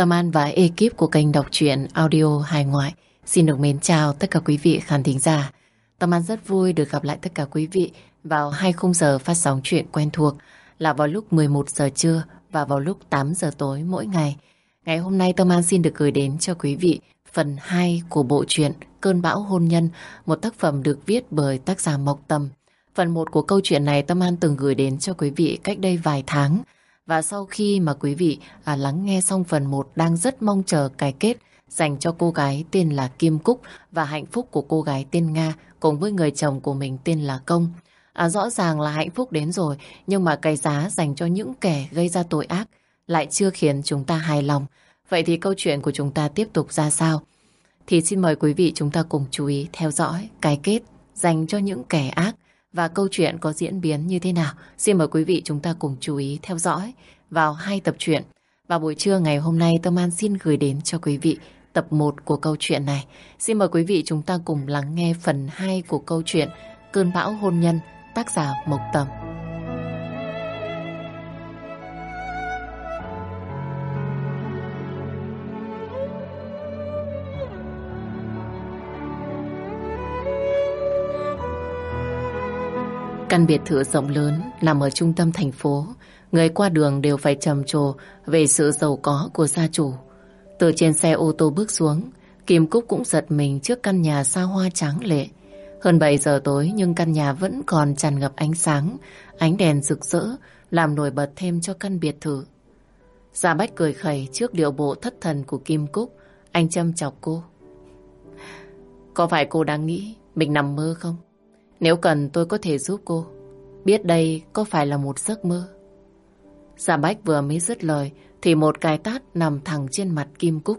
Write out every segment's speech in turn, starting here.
Tâm An và ekip của kênh đọc truyện audio hài ngoại xin được mến chào tất cả quý vị khán thính giả. Tâm An rất vui được gặp lại tất cả quý vị vào hai khung giờ phát sóng chuyện quen thuộc là vào lúc 11 giờ trưa và vào lúc 8 giờ tối mỗi ngày. Ngày hôm nay Tâm An xin được gửi đến cho quý vị phần 2 của bộ truyện Cơn bão hôn nhân, một tác phẩm được viết bởi tác giả Mộc Tâm. Phần 1 của câu chuyện này Tâm An từng gửi đến cho quý vị cách đây vài tháng. Và sau khi mà quý vị à, lắng nghe xong phần 1 đang rất mong chờ cái kết dành cho cô gái tên là Kim Cúc và hạnh phúc của cô gái tên Nga cùng với người chồng của mình tên là Công. À, rõ ràng là hạnh phúc đến rồi nhưng mà cái giá dành cho những kẻ gây ra tội ác lại chưa khiến chúng ta hài lòng. Vậy thì câu chuyện của chúng ta tiếp tục ra sao? Thì xin mời quý vị chúng ta cùng chú ý theo dõi cái kết dành cho những kẻ ác và câu chuyện có diễn biến như thế nào. Xin mời quý vị chúng ta cùng chú ý theo dõi vào hai tập truyện. Và buổi trưa ngày hôm nay, Tâm An xin gửi đến cho quý vị tập 1 của câu chuyện này. Xin mời quý vị chúng ta cùng lắng nghe phần 2 của câu chuyện Cơn bão hôn nhân, tác giả Mộc Tâm. Căn biệt thự rộng lớn nằm ở trung tâm thành phố. Người qua đường đều phải trầm trồ về sự giàu có của gia chủ. Từ trên xe ô tô bước xuống, Kim Cúc cũng giật mình trước căn nhà xa hoa tráng lệ. Hơn 7 giờ tối nhưng căn nhà vẫn còn tràn ngập ánh sáng, ánh đèn rực rỡ làm nổi bật thêm cho căn biệt thự. Gia Bách cười khẩy trước điệu bộ thất thần của Kim Cúc, anh châm chọc cô. Có phải cô đang nghĩ mình nằm mơ không? Nếu cần tôi có thể giúp cô. Biết đây có phải là một giấc mơ. Gia Bách vừa mới dứt lời thì một cái tát nằm thẳng trên mặt Kim Cúc.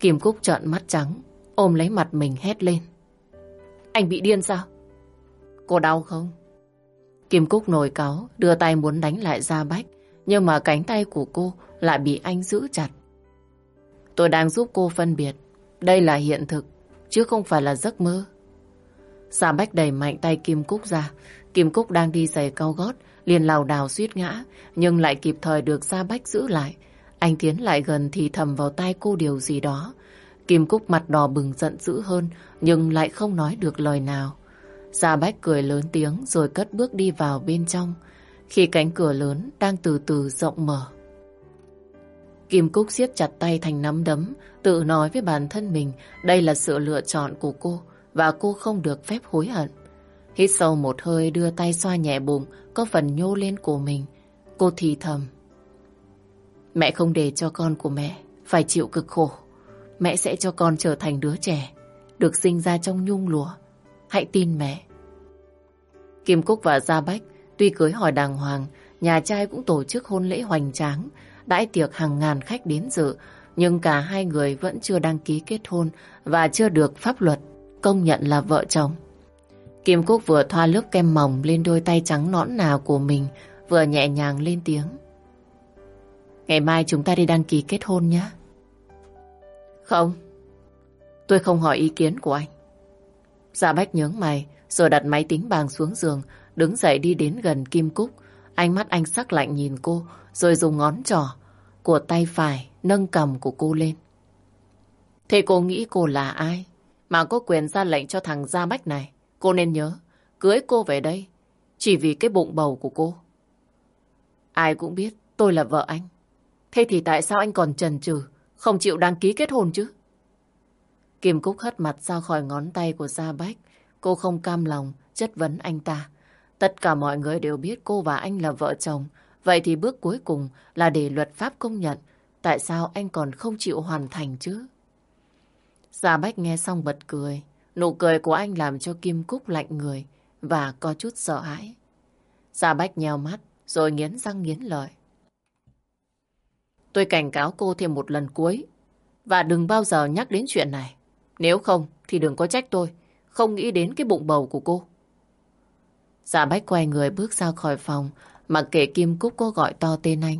Kim Cúc trợn mắt trắng, ôm lấy mặt mình hét lên. Anh bị điên sao? Cô đau không? Kim Cúc nổi cáo, đưa tay muốn đánh lại Gia Bách, nhưng mà cánh tay của cô lại bị anh giữ chặt. Tôi đang giúp cô phân biệt, đây là hiện thực, chứ không phải là giấc mơ. Gia Bách đẩy mạnh tay Kim Cúc ra, Kim Cúc đang đi giày cao gót, liền lảo đảo suýt ngã, nhưng lại kịp thời được Gia Bách giữ lại. Anh tiến lại gần thì thầm vào tay cô điều gì đó. Kim Cúc mặt đỏ bừng giận dữ hơn, nhưng lại không nói được lời nào. Gia Bách cười lớn tiếng rồi cất bước đi vào bên trong, khi cánh cửa lớn đang từ từ rộng mở. Kim Cúc siết chặt tay thành nắm đấm, tự nói với bản thân mình đây là sự lựa chọn của cô và cô không được phép hối hận. Hít sâu một hơi đưa tay xoa nhẹ bụng có phần nhô lên của mình. Cô thì thầm. Mẹ không để cho con của mẹ phải chịu cực khổ. Mẹ sẽ cho con trở thành đứa trẻ được sinh ra trong nhung lụa. Hãy tin mẹ. Kim Cúc và Gia Bách tuy cưới hỏi đàng hoàng, nhà trai cũng tổ chức hôn lễ hoành tráng, đãi tiệc hàng ngàn khách đến dự, nhưng cả hai người vẫn chưa đăng ký kết hôn và chưa được pháp luật công nhận là vợ chồng. Kim Cúc vừa thoa lớp kem mỏng lên đôi tay trắng nõn nà của mình, vừa nhẹ nhàng lên tiếng. Ngày mai chúng ta đi đăng ký kết hôn nhé. Không, tôi không hỏi ý kiến của anh. Dạ Bách nhướng mày, rồi đặt máy tính bàn xuống giường, đứng dậy đi đến gần Kim Cúc. Ánh mắt anh sắc lạnh nhìn cô, rồi dùng ngón trỏ của tay phải nâng cầm của cô lên. Thế cô nghĩ cô là ai? Mà có quyền ra lệnh cho thằng Gia Bách này. Cô nên nhớ, cưới cô về đây chỉ vì cái bụng bầu của cô. Ai cũng biết tôi là vợ anh. Thế thì tại sao anh còn chần chừ không chịu đăng ký kết hôn chứ? Kim Cúc hất mặt ra khỏi ngón tay của Gia Bách. Cô không cam lòng chất vấn anh ta. Tất cả mọi người đều biết cô và anh là vợ chồng. Vậy thì bước cuối cùng là để luật pháp công nhận. Tại sao anh còn không chịu hoàn thành chứ? Gia Bách nghe xong bật cười. Nụ cười của anh làm cho Kim Cúc lạnh người và có chút sợ hãi. Gia Bách nheo mắt, rồi nghiến răng nghiến lợi. Tôi cảnh cáo cô thêm một lần cuối và đừng bao giờ nhắc đến chuyện này. Nếu không, thì đừng có trách tôi không nghĩ đến cái bụng bầu của cô. Dạ Bách quay người bước ra khỏi phòng mặc kệ Kim Cúc có gọi to tên anh.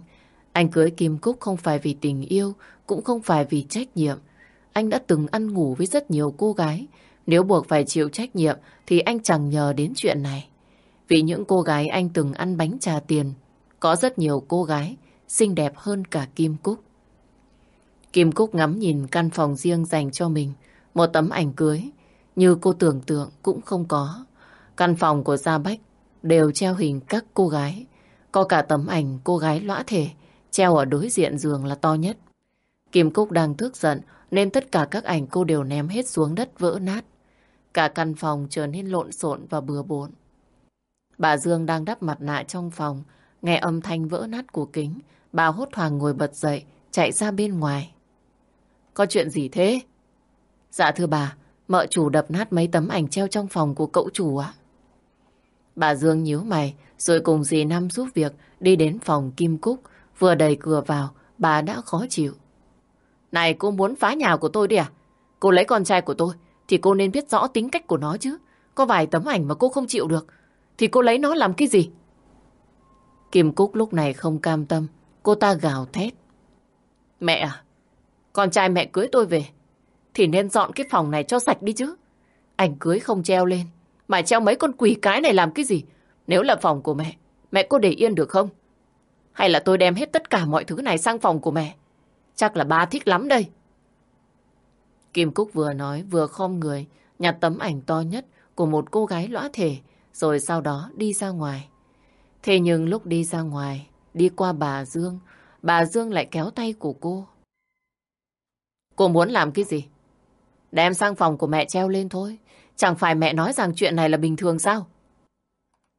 Anh cưới Kim Cúc không phải vì tình yêu, cũng không phải vì trách nhiệm. Anh đã từng ăn ngủ với rất nhiều cô gái nếu buộc phải chịu trách nhiệm thì anh chẳng nhờ đến chuyện này. Vì những cô gái anh từng ăn bánh trà tiền, có rất nhiều cô gái xinh đẹp hơn cả Kim Cúc. Kim Cúc ngắm nhìn căn phòng riêng dành cho mình. Một tấm ảnh cưới, như cô tưởng tượng cũng không có. Căn phòng của Gia Bách đều treo hình các cô gái. Có cả tấm ảnh cô gái lõa thể, treo ở đối diện giường là to nhất. Kim Cúc đang tức giận nên tất cả các ảnh cô đều ném hết xuống đất vỡ nát. Cả căn phòng trở nên lộn xộn và bừa bộn. Bà Dương đang đắp mặt nạ trong phòng, nghe âm thanh vỡ nát của kính. Bà hốt hoảng ngồi bật dậy, chạy ra bên ngoài. Có chuyện gì thế? Dạ thưa bà, mợ chủ đập nát mấy tấm ảnh treo trong phòng của cậu chủ ạ. Bà Dương nhíu mày, rồi cùng dì Năm giúp việc đi đến phòng Kim Cúc. Vừa đẩy cửa vào, bà đã khó chịu. Này, cô muốn phá nhà của tôi đi à? Cô lấy con trai của tôi, thì cô nên biết rõ tính cách của nó chứ. Có vài tấm ảnh mà cô không chịu được, thì cô lấy nó làm cái gì? Kim Cúc lúc này không cam tâm, cô ta gào thét. Mẹ à, con trai mẹ cưới tôi về, thì nên dọn cái phòng này cho sạch đi chứ. Ảnh cưới không treo lên, mà treo mấy con quỷ cái này làm cái gì? Nếu là phòng của mẹ, mẹ có để yên được không? Hay là tôi đem hết tất cả mọi thứ này sang phòng của mẹ? Chắc là ba thích lắm đây. Kim Cúc vừa nói vừa khom người, nhặt tấm ảnh to nhất của một cô gái lõa thể, rồi sau đó đi ra ngoài. Thế nhưng lúc đi ra ngoài, đi qua bà Dương, bà Dương lại kéo tay của cô. Cô muốn làm cái gì? Đem sang phòng của mẹ treo lên thôi. Chẳng phải mẹ nói rằng chuyện này là bình thường sao?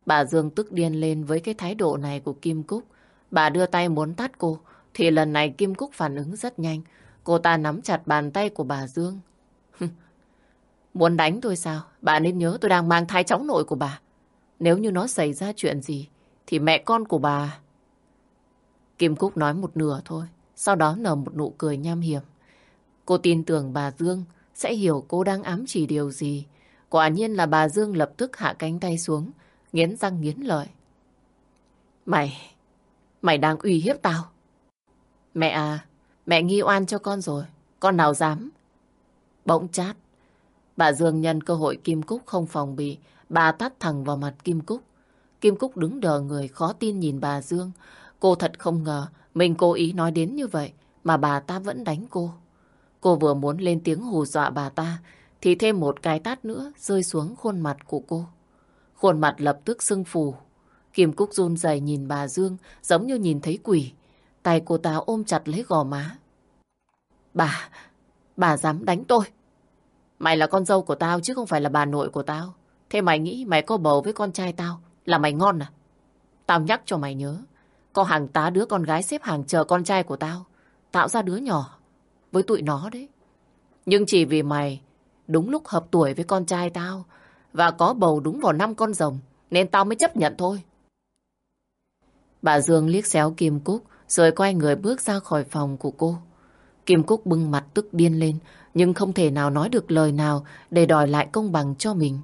Bà Dương tức điên lên với cái thái độ này của Kim Cúc. Bà đưa tay muốn tắt cô, thì lần này Kim Cúc phản ứng rất nhanh. Cô ta nắm chặt bàn tay của bà Dương. muốn đánh tôi sao? Bà nên nhớ tôi đang mang thai cháu nội của bà. Nếu như nó xảy ra chuyện gì, thì mẹ con của bà... Kim Cúc nói một nửa thôi, sau đó nở một nụ cười nham hiểm. Cô tin tưởng bà Dương sẽ hiểu cô đang ám chỉ điều gì. Quả nhiên là bà Dương lập tức hạ cánh tay xuống, nghiến răng nghiến lợi. Mày, mày đang uy hiếp tao. Mẹ à, mẹ nghi oan cho con rồi, con nào dám. Bỗng chát, bà Dương nhân cơ hội Kim Cúc không phòng bị, bà tắt thẳng vào mặt Kim Cúc. Kim Cúc đứng đờ người khó tin nhìn bà Dương. Cô thật không ngờ mình cố ý nói đến như vậy mà bà ta vẫn đánh cô. Cô vừa muốn lên tiếng hù dọa bà ta thì thêm một cái tát nữa rơi xuống khuôn mặt của cô. Khuôn mặt lập tức sưng phù. Kim Cúc run rẩy nhìn bà Dương giống như nhìn thấy quỷ. Tay cô ta ôm chặt lấy gò má. Bà, bà dám đánh tôi. Mày là con dâu của tao chứ không phải là bà nội của tao. Thế mày nghĩ mày có bầu với con trai tao là mày ngon à? Tao nhắc cho mày nhớ. Có hàng tá đứa con gái xếp hàng chờ con trai của tao. Tạo ra đứa nhỏ với tụi nó đấy. Nhưng chỉ vì mày đúng lúc hợp tuổi với con trai tao và có bầu đúng vào năm con rồng nên tao mới chấp nhận thôi. Bà Dương liếc xéo Kim Cúc rồi quay người bước ra khỏi phòng của cô. Kim Cúc bưng mặt tức điên lên nhưng không thể nào nói được lời nào để đòi lại công bằng cho mình.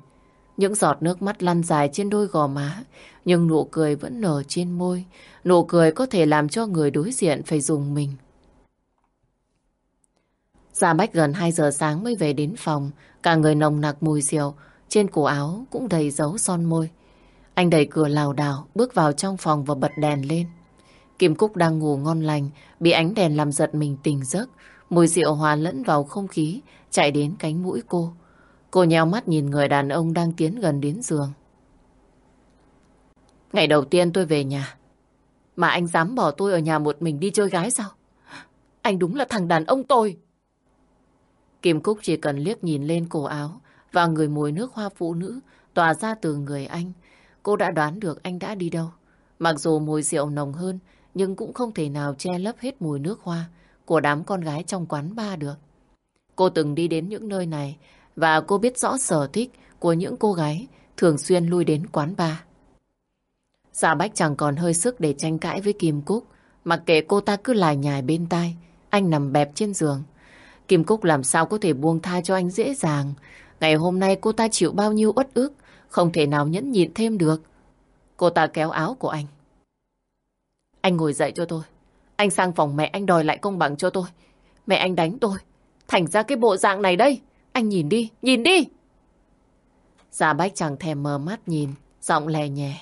Những giọt nước mắt lăn dài trên đôi gò má nhưng nụ cười vẫn nở trên môi. Nụ cười có thể làm cho người đối diện phải dùng mình. Gia Bách gần 2 giờ sáng mới về đến phòng, cả người nồng nặc mùi rượu, trên cổ áo cũng đầy dấu son môi. Anh đẩy cửa lào đảo, bước vào trong phòng và bật đèn lên. Kim Cúc đang ngủ ngon lành, bị ánh đèn làm giật mình tỉnh giấc. Mùi rượu hòa lẫn vào không khí, chạy đến cánh mũi cô. Cô nheo mắt nhìn người đàn ông đang tiến gần đến giường. Ngày đầu tiên tôi về nhà, mà anh dám bỏ tôi ở nhà một mình đi chơi gái sao? Anh đúng là thằng đàn ông tôi. Kim Cúc chỉ cần liếc nhìn lên cổ áo và người mùi nước hoa phụ nữ tỏa ra từ người anh. Cô đã đoán được anh đã đi đâu. Mặc dù mùi rượu nồng hơn, nhưng cũng không thể nào che lấp hết mùi nước hoa của đám con gái trong quán bar được. Cô từng đi đến những nơi này và cô biết rõ sở thích của những cô gái thường xuyên lui đến quán bar. Giả Bách chẳng còn hơi sức để tranh cãi với Kim Cúc, mặc kệ cô ta cứ lải nhải bên tai, anh nằm bẹp trên giường. Kim Cúc làm sao có thể buông tha cho anh dễ dàng. Ngày hôm nay cô ta chịu bao nhiêu uất ức, không thể nào nhẫn nhịn thêm được. Cô ta kéo áo của anh. Anh ngồi dậy cho tôi. Anh sang phòng mẹ anh đòi lại công bằng cho tôi. Mẹ anh đánh tôi. Thành ra cái bộ dạng này đây. Anh nhìn đi, nhìn đi. già Bách chẳng thèm mờ mắt nhìn, giọng lè nhẹ.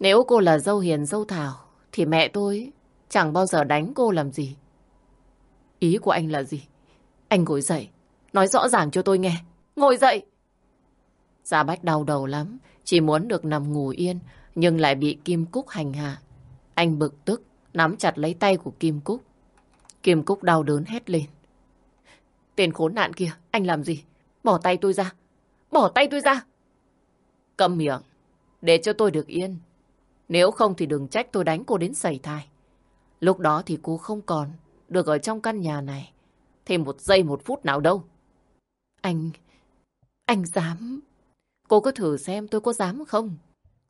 Nếu cô là dâu hiền dâu thảo, thì mẹ tôi chẳng bao giờ đánh cô làm gì. Ý của anh là gì? Anh ngồi dậy. Nói rõ ràng cho tôi nghe. Ngồi dậy! già Bách đau đầu lắm. Chỉ muốn được nằm ngủ yên. Nhưng lại bị Kim Cúc hành hạ. Anh bực tức. Nắm chặt lấy tay của Kim Cúc. Kim Cúc đau đớn hét lên. Tên khốn nạn kia, anh làm gì? Bỏ tay tôi ra. Bỏ tay tôi ra. Cầm miệng. Để cho tôi được yên. Nếu không thì đừng trách tôi đánh cô đến sẩy thai. Lúc đó thì cô không còn được ở trong căn nhà này. Thêm một giây một phút nào đâu. Anh... Anh dám... Cô cứ thử xem tôi có dám không?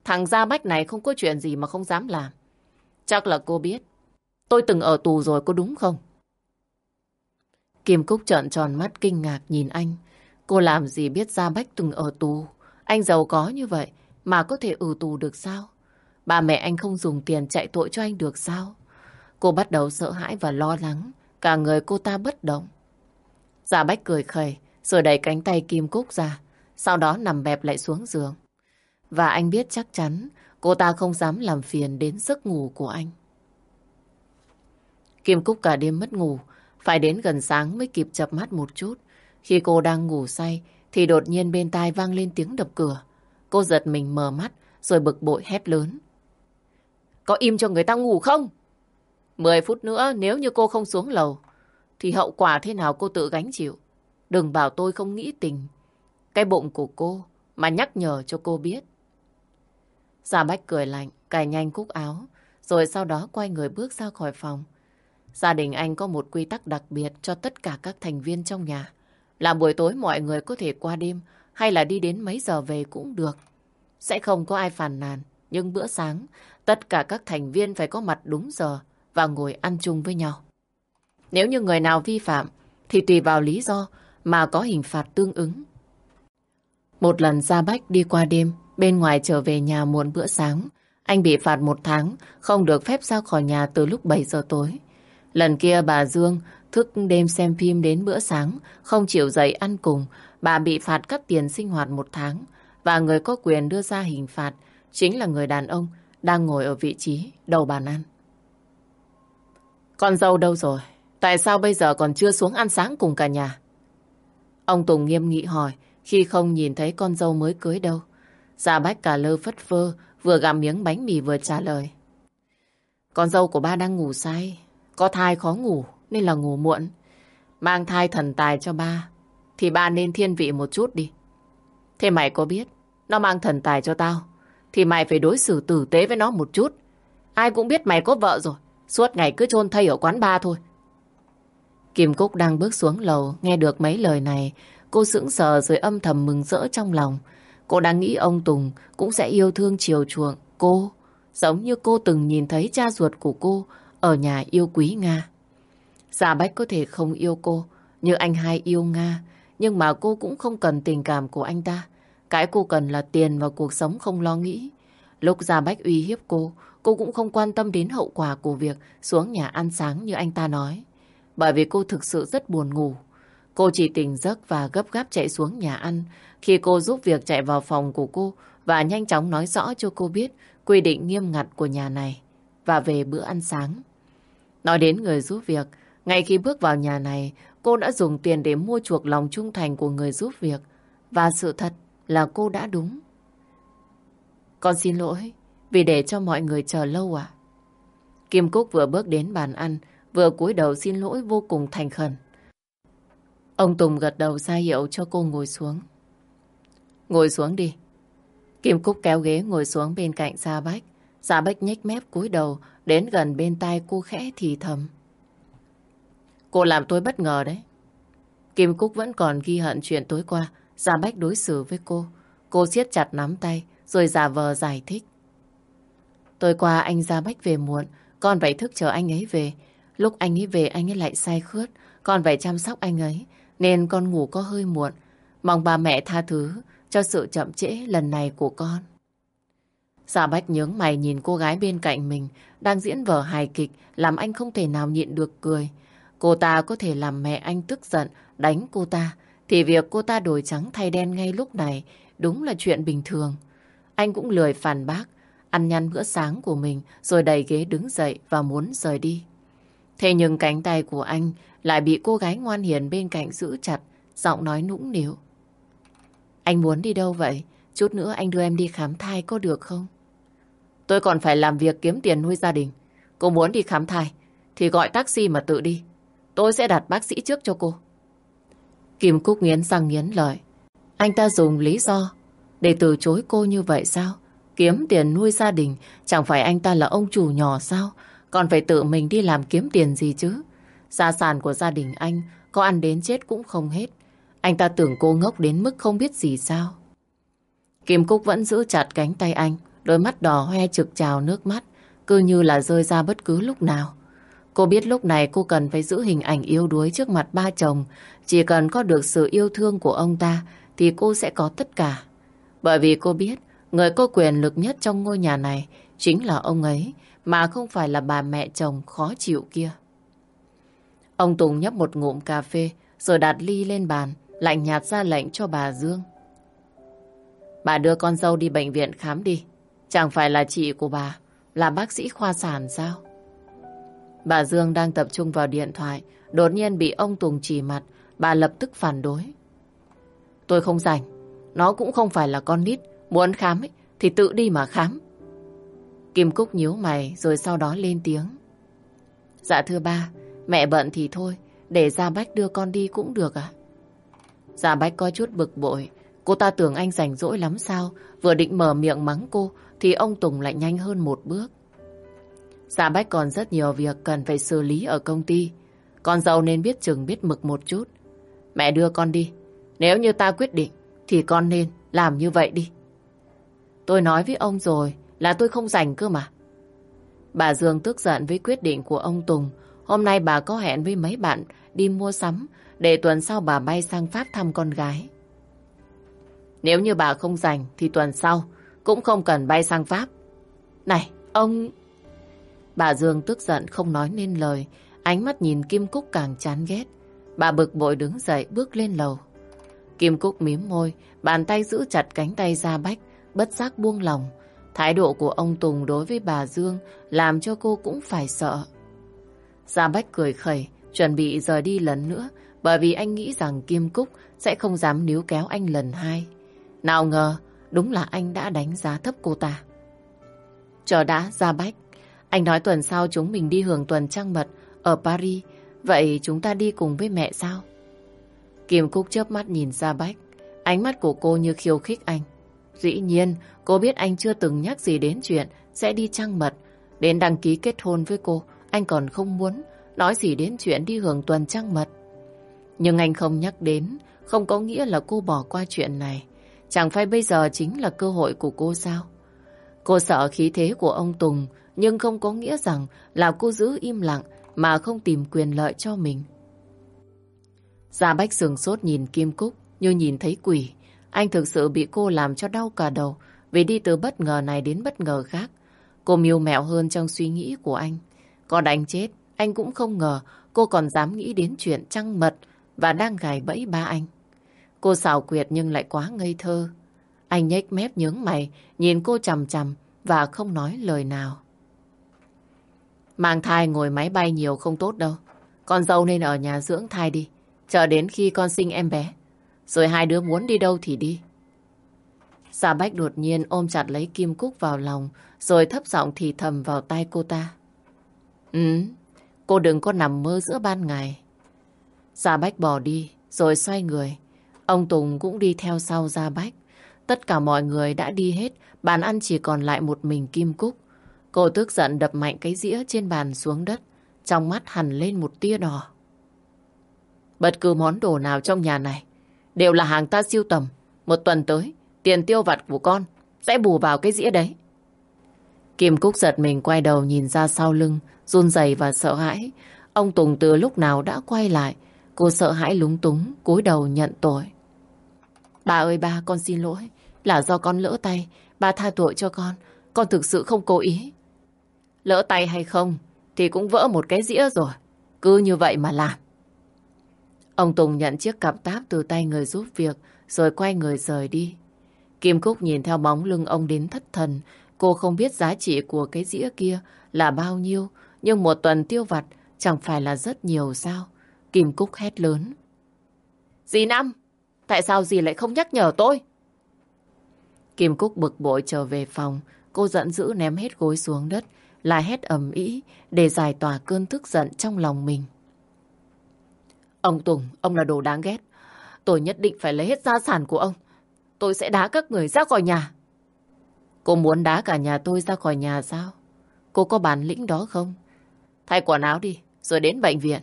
Thằng Gia Bách này không có chuyện gì mà không dám làm. Chắc là cô biết. Tôi từng ở tù rồi có đúng không? Kim Cúc trợn tròn mắt kinh ngạc nhìn anh. Cô làm gì biết Gia Bách từng ở tù. Anh giàu có như vậy mà có thể ở tù được sao? Bà mẹ anh không dùng tiền chạy tội cho anh được sao? Cô bắt đầu sợ hãi và lo lắng. Cả người cô ta bất động. Gia Bách cười khẩy, rồi đẩy cánh tay Kim Cúc ra. Sau đó nằm bẹp lại xuống giường. Và anh biết chắc chắn cô ta không dám làm phiền đến giấc ngủ của anh. Kim Cúc cả đêm mất ngủ, phải đến gần sáng mới kịp chập mắt một chút. Khi cô đang ngủ say, thì đột nhiên bên tai vang lên tiếng đập cửa. Cô giật mình mở mắt, rồi bực bội hét lớn. Có im cho người ta ngủ không? Mười phút nữa nếu như cô không xuống lầu, thì hậu quả thế nào cô tự gánh chịu. Đừng bảo tôi không nghĩ tình. Cái bụng của cô mà nhắc nhở cho cô biết. Gia Bách cười lạnh, cài nhanh cúc áo, rồi sau đó quay người bước ra khỏi phòng. Gia đình anh có một quy tắc đặc biệt cho tất cả các thành viên trong nhà. Là buổi tối mọi người có thể qua đêm hay là đi đến mấy giờ về cũng được. Sẽ không có ai phàn nàn. Nhưng bữa sáng, tất cả các thành viên phải có mặt đúng giờ và ngồi ăn chung với nhau. Nếu như người nào vi phạm, thì tùy vào lý do mà có hình phạt tương ứng. Một lần Gia Bách đi qua đêm, bên ngoài trở về nhà muộn bữa sáng, anh bị phạt một tháng, không được phép ra khỏi nhà từ lúc 7 giờ tối. Lần kia bà Dương thức đêm xem phim đến bữa sáng, không chịu dậy ăn cùng, bà bị phạt cắt tiền sinh hoạt một tháng. Và người có quyền đưa ra hình phạt chính là người đàn ông đang ngồi ở vị trí đầu bàn ăn. Con dâu đâu rồi? Tại sao bây giờ còn chưa xuống ăn sáng cùng cả nhà? Ông Tùng nghiêm nghị hỏi khi không nhìn thấy con dâu mới cưới đâu. Gia Bách cả lơ phất phơ, vừa gặm miếng bánh mì vừa trả lời. Con dâu của ba đang ngủ say, có thai khó ngủ nên là ngủ muộn. Mang thai thần tài cho ba, thì ba nên thiên vị một chút đi. Thế mày có biết, nó mang thần tài cho tao, thì mày phải đối xử tử tế với nó một chút. Ai cũng biết mày có vợ rồi, suốt ngày cứ chôn thây ở quán ba thôi. Kim Cúc đang bước xuống lầu, nghe được mấy lời này, cô sững sờ rồi âm thầm mừng rỡ trong lòng. Cô đang nghĩ ông Tùng cũng sẽ yêu thương chiều chuộng cô, giống như cô từng nhìn thấy cha ruột của cô ở nhà yêu quý Nga. Giả Bách có thể không yêu cô, như anh hai yêu Nga, nhưng mà cô cũng không cần tình cảm của anh ta. Cái cô cần là tiền và cuộc sống không lo nghĩ. Lúc Gia Bách uy hiếp cô, cô cũng không quan tâm đến hậu quả của việc xuống nhà ăn sáng như anh ta nói. Bởi vì cô thực sự rất buồn ngủ. Cô chỉ tỉnh giấc và gấp gáp chạy xuống nhà ăn khi cô giúp việc chạy vào phòng của cô và nhanh chóng nói rõ cho cô biết quy định nghiêm ngặt của nhà này và về bữa ăn sáng. Nói đến người giúp việc, ngay khi bước vào nhà này, cô đã dùng tiền để mua chuộc lòng trung thành của người giúp việc. Và sự thật là cô đã đúng. Con xin lỗi vì để cho mọi người chờ lâu à. Kim Cúc vừa bước đến bàn ăn, vừa cúi đầu xin lỗi vô cùng thành khẩn. Ông Tùng gật đầu ra hiệu cho cô ngồi xuống. Ngồi xuống đi. Kim Cúc kéo ghế ngồi xuống bên cạnh Gia Bách. Gia Bách nhếch mép cúi đầu, đến gần bên tai cô khẽ thì thầm. Cô làm tôi bất ngờ đấy. Kim Cúc vẫn còn ghi hận chuyện tối qua Gia Bách đối xử với cô. Cô siết chặt nắm tay, rồi giả vờ giải thích. Tối qua anh Gia Bách về muộn, con phải thức chờ anh ấy về. Lúc anh ấy về, anh ấy lại say khướt con phải chăm sóc anh ấy nên con ngủ có hơi muộn. Mong bà mẹ tha thứ cho sự chậm trễ lần này của con. Giả Bách nhướng mày nhìn cô gái bên cạnh mình đang diễn vở hài kịch làm anh không thể nào nhịn được cười. Cô ta có thể làm mẹ anh tức giận, đánh cô ta, thì việc cô ta đổi trắng thay đen ngay lúc này đúng là chuyện bình thường. Anh cũng lười phản bác, ăn nhăn bữa sáng của mình rồi đầy ghế đứng dậy và muốn rời đi. Thế nhưng cánh tay của anh lại bị cô gái ngoan hiền bên cạnh giữ chặt, giọng nói nũng nịu. Anh muốn đi đâu vậy? Chút nữa anh đưa em đi khám thai có được không? Tôi còn phải làm việc kiếm tiền nuôi gia đình. Cô muốn đi khám thai thì gọi taxi mà tự đi. Tôi sẽ đặt bác sĩ trước cho cô. Kim Cúc nghiến răng nghiến lợi. Anh ta dùng lý do để từ chối cô như vậy sao? Kiếm tiền nuôi gia đình chẳng phải anh ta là ông chủ nhỏ sao? Còn phải tự mình đi làm kiếm tiền gì chứ? Gia sản của gia đình anh có ăn đến chết cũng không hết. Anh ta tưởng cô ngốc đến mức không biết gì sao. Kim Cúc vẫn giữ chặt cánh tay anh, đôi mắt đỏ hoe trực trào nước mắt, cứ như là rơi ra bất cứ lúc nào. Cô biết lúc này cô cần phải giữ hình ảnh yếu đuối trước mặt ba chồng. Chỉ cần có được sự yêu thương của ông ta thì cô sẽ có tất cả. Bởi vì cô biết người có quyền lực nhất trong ngôi nhà này chính là ông ấy mà không phải là bà mẹ chồng khó chịu kia. Ông Tùng nhấp một ngụm cà phê rồi đặt ly lên bàn lạnh nhạt ra lệnh cho bà Dương. Bà đưa con dâu đi bệnh viện khám đi. Chẳng phải là chị của bà, là bác sĩ khoa sản sao? Bà Dương đang tập trung vào điện thoại, đột nhiên bị ông Tùng chỉ mặt, bà lập tức phản đối. Tôi không rảnh, nó cũng không phải là con nít, muốn khám ấy, thì tự đi mà khám. Kim Cúc nhíu mày rồi sau đó lên tiếng. Dạ thưa ba, mẹ bận thì thôi, để Gia Bách đưa con đi cũng được à? Gia Bách có chút bực bội, cô ta tưởng anh rảnh rỗi lắm sao, vừa định mở miệng mắng cô thì ông Tùng lại nhanh hơn một bước. Gia Bách còn rất nhiều việc cần phải xử lý ở công ty. Con dâu nên biết chừng biết mực một chút. Mẹ đưa con đi. Nếu như ta quyết định, thì con nên làm như vậy đi. Tôi nói với ông rồi là tôi không rảnh cơ mà. Bà Dương tức giận với quyết định của ông Tùng. Hôm nay bà có hẹn với mấy bạn đi mua sắm để tuần sau bà bay sang Pháp thăm con gái. Nếu như bà không rảnh thì tuần sau cũng không cần bay sang Pháp. Này, ông... Bà Dương tức giận không nói nên lời, ánh mắt nhìn Kim Cúc càng chán ghét. Bà bực bội đứng dậy bước lên lầu. Kim Cúc mím môi, bàn tay giữ chặt cánh tay ra bách, bất giác buông lòng. Thái độ của ông Tùng đối với bà Dương làm cho cô cũng phải sợ. Gia Bách cười khẩy, chuẩn bị rời đi lần nữa, bởi vì anh nghĩ rằng Kim Cúc sẽ không dám níu kéo anh lần hai. Nào ngờ, đúng là anh đã đánh giá thấp cô ta. Chờ đã, Gia Bách. Anh nói tuần sau chúng mình đi hưởng tuần trăng mật ở Paris. Vậy chúng ta đi cùng với mẹ sao? Kim Cúc chớp mắt nhìn Gia Bách. Ánh mắt của cô như khiêu khích anh. Dĩ nhiên, cô biết anh chưa từng nhắc gì đến chuyện sẽ đi trăng mật. Đến đăng ký kết hôn với cô, anh còn không muốn nói gì đến chuyện đi hưởng tuần trăng mật. Nhưng anh không nhắc đến, không có nghĩa là cô bỏ qua chuyện này. Chẳng phải bây giờ chính là cơ hội của cô sao? Cô sợ khí thế của ông Tùng, nhưng không có nghĩa rằng là cô giữ im lặng mà không tìm quyền lợi cho mình. Gia Bách sừng sốt nhìn Kim Cúc như nhìn thấy quỷ. Anh thực sự bị cô làm cho đau cả đầu vì đi từ bất ngờ này đến bất ngờ khác. Cô miêu mẹo hơn trong suy nghĩ của anh. Có đánh chết, anh cũng không ngờ cô còn dám nghĩ đến chuyện trăng mật và đang gài bẫy ba anh. Cô xảo quyệt nhưng lại quá ngây thơ. Anh nhếch mép nhướng mày, nhìn cô chằm chằm và không nói lời nào. Mang thai ngồi máy bay nhiều không tốt đâu. Con dâu nên ở nhà dưỡng thai đi. Chờ đến khi con sinh em bé. Rồi hai đứa muốn đi đâu thì đi. Sa Bách đột nhiên ôm chặt lấy Kim Cúc vào lòng, rồi thấp giọng thì thầm vào tay cô ta. Ừ, cô đừng có nằm mơ giữa ban ngày. Sa Bách bỏ đi, rồi xoay người. Ông Tùng cũng đi theo sau Gia Bách. Tất cả mọi người đã đi hết, bàn ăn chỉ còn lại một mình Kim Cúc. Cô tức giận đập mạnh cái dĩa trên bàn xuống đất, trong mắt hằn lên một tia đỏ. Bất cứ món đồ nào trong nhà này đều là hàng ta siêu tầm. Một tuần tới, tiền tiêu vặt của con sẽ bù vào cái dĩa đấy. Kim Cúc giật mình quay đầu nhìn ra sau lưng, run rẩy và sợ hãi. Ông Tùng từ lúc nào đã quay lại, cô sợ hãi lúng túng, cúi đầu nhận tội. Bà ơi ba, con xin lỗi. Là do con lỡ tay, ba tha tội cho con. Con thực sự không cố ý. Lỡ tay hay không, thì cũng vỡ một cái dĩa rồi. Cứ như vậy mà làm. Ông Tùng nhận chiếc cặp táp từ tay người giúp việc, rồi quay người rời đi. Kim Cúc nhìn theo bóng lưng ông đến thất thần. Cô không biết giá trị của cái dĩa kia là bao nhiêu, nhưng một tuần tiêu vặt chẳng phải là rất nhiều sao? Kim Cúc hét lớn. Dì Năm, tại sao dì lại không nhắc nhở tôi? Kim Cúc bực bội trở về phòng, cô giận dữ ném hết gối xuống đất, lại hét ầm ĩ để giải tỏa cơn tức giận trong lòng mình. Ông Tùng, ông là đồ đáng ghét. Tôi nhất định phải lấy hết gia sản của ông. Tôi sẽ đá các người ra khỏi nhà. Cô muốn đá cả nhà tôi ra khỏi nhà sao? Cô có bản lĩnh đó không? Thay quần áo đi, rồi đến bệnh viện.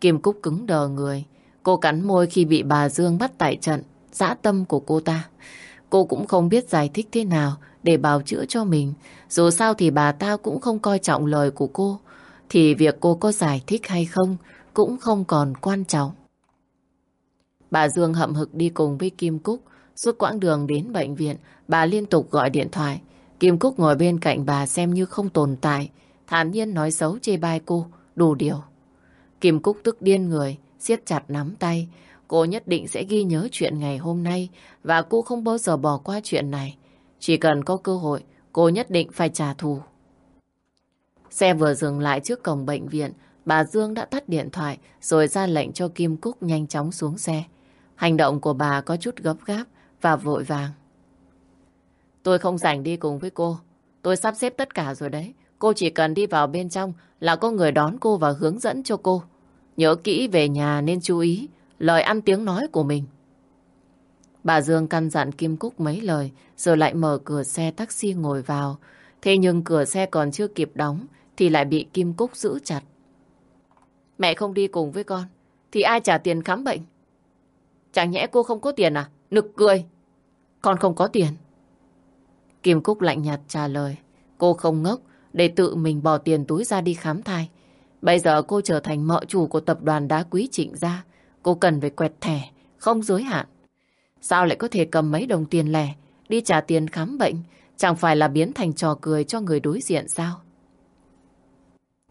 Kim Cúc cứng đờ người. Cô cắn môi khi bị bà Dương bắt tại trận, dã tâm của cô ta. Cô cũng không biết giải thích thế nào để bào chữa cho mình. Dù sao thì bà ta cũng không coi trọng lời của cô. Thì việc cô có giải thích hay không cũng không còn quan trọng. Bà Dương hậm hực đi cùng với Kim Cúc. Suốt quãng đường đến bệnh viện, bà liên tục gọi điện thoại. Kim Cúc ngồi bên cạnh bà xem như không tồn tại. Thản nhiên nói xấu chê bai cô, đủ điều. Kim Cúc tức điên người, siết chặt nắm tay. Cô nhất định sẽ ghi nhớ chuyện ngày hôm nay và cô không bao giờ bỏ qua chuyện này. Chỉ cần có cơ hội, cô nhất định phải trả thù. Xe vừa dừng lại trước cổng bệnh viện, bà Dương đã tắt điện thoại, rồi ra lệnh cho Kim Cúc nhanh chóng xuống xe. Hành động của bà có chút gấp gáp và vội vàng. Tôi không rảnh đi cùng với cô. Tôi sắp xếp tất cả rồi đấy. Cô chỉ cần đi vào bên trong là có người đón cô và hướng dẫn cho cô. Nhớ kỹ về nhà nên chú ý lời ăn tiếng nói của mình. Bà Dương căn dặn Kim Cúc mấy lời, rồi lại mở cửa xe taxi ngồi vào. Thế nhưng cửa xe còn chưa kịp đóng thì lại bị Kim Cúc giữ chặt. Mẹ không đi cùng với con thì ai trả tiền khám bệnh? Chẳng nhẽ cô không có tiền à? Nực cười. Con không có tiền. Kim Cúc lạnh nhạt trả lời. Cô không ngốc để tự mình bỏ tiền túi ra đi khám thai. Bây giờ cô trở thành mợ chủ của tập đoàn đá quý trịnh gia. Cô cần phải quẹt thẻ, không giới hạn. Sao lại có thể cầm mấy đồng tiền lẻ đi trả tiền khám bệnh? Chẳng phải là biến thành trò cười cho người đối diện sao?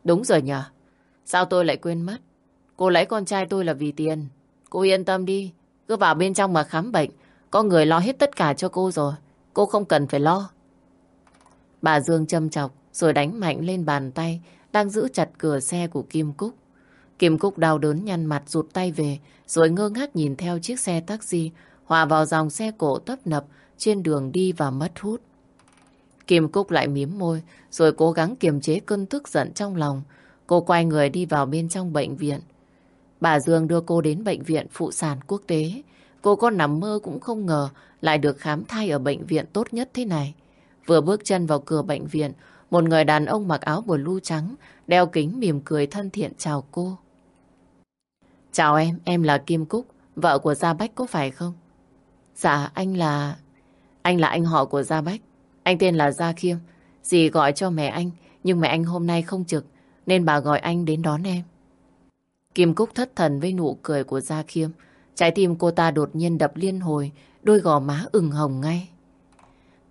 Đúng rồi nhờ. Sao tôi lại quên mất? Cô lấy con trai tôi là vì tiền. Cô yên tâm đi. Cứ vào bên trong mà khám bệnh. Có người lo hết tất cả cho cô rồi. Cô không cần phải lo. Bà Dương châm chọc, rồi đánh mạnh lên bàn tay, đang giữ chặt cửa xe của Kim Cúc. Kim Cúc đau đớn nhăn mặt rụt tay về, rồi ngơ ngác nhìn theo chiếc xe taxi, hòa vào dòng xe cổ tấp nập, trên đường đi và mất hút. Kim Cúc lại mím môi, rồi cố gắng kiềm chế cơn tức giận trong lòng. Cô quay người đi vào bên trong bệnh viện. Bà Dương đưa cô đến bệnh viện phụ sản quốc tế. Cô có nằm mơ cũng không ngờ lại được khám thai ở bệnh viện tốt nhất thế này. Vừa bước chân vào cửa bệnh viện, một người đàn ông mặc áo blue trắng, đeo kính mỉm cười thân thiện chào cô. Chào em, em là Kim Cúc, vợ của Gia Bách có phải không? Dạ, anh là... Anh là anh họ của Gia Bách. Anh tên là Gia Khiêm. Dì gọi cho mẹ anh, nhưng mẹ anh hôm nay không trực, nên bà gọi anh đến đón em. Kim Cúc thất thần với nụ cười của Gia Khiêm. Trái tim cô ta đột nhiên đập liên hồi, đôi gò má ửng hồng ngay.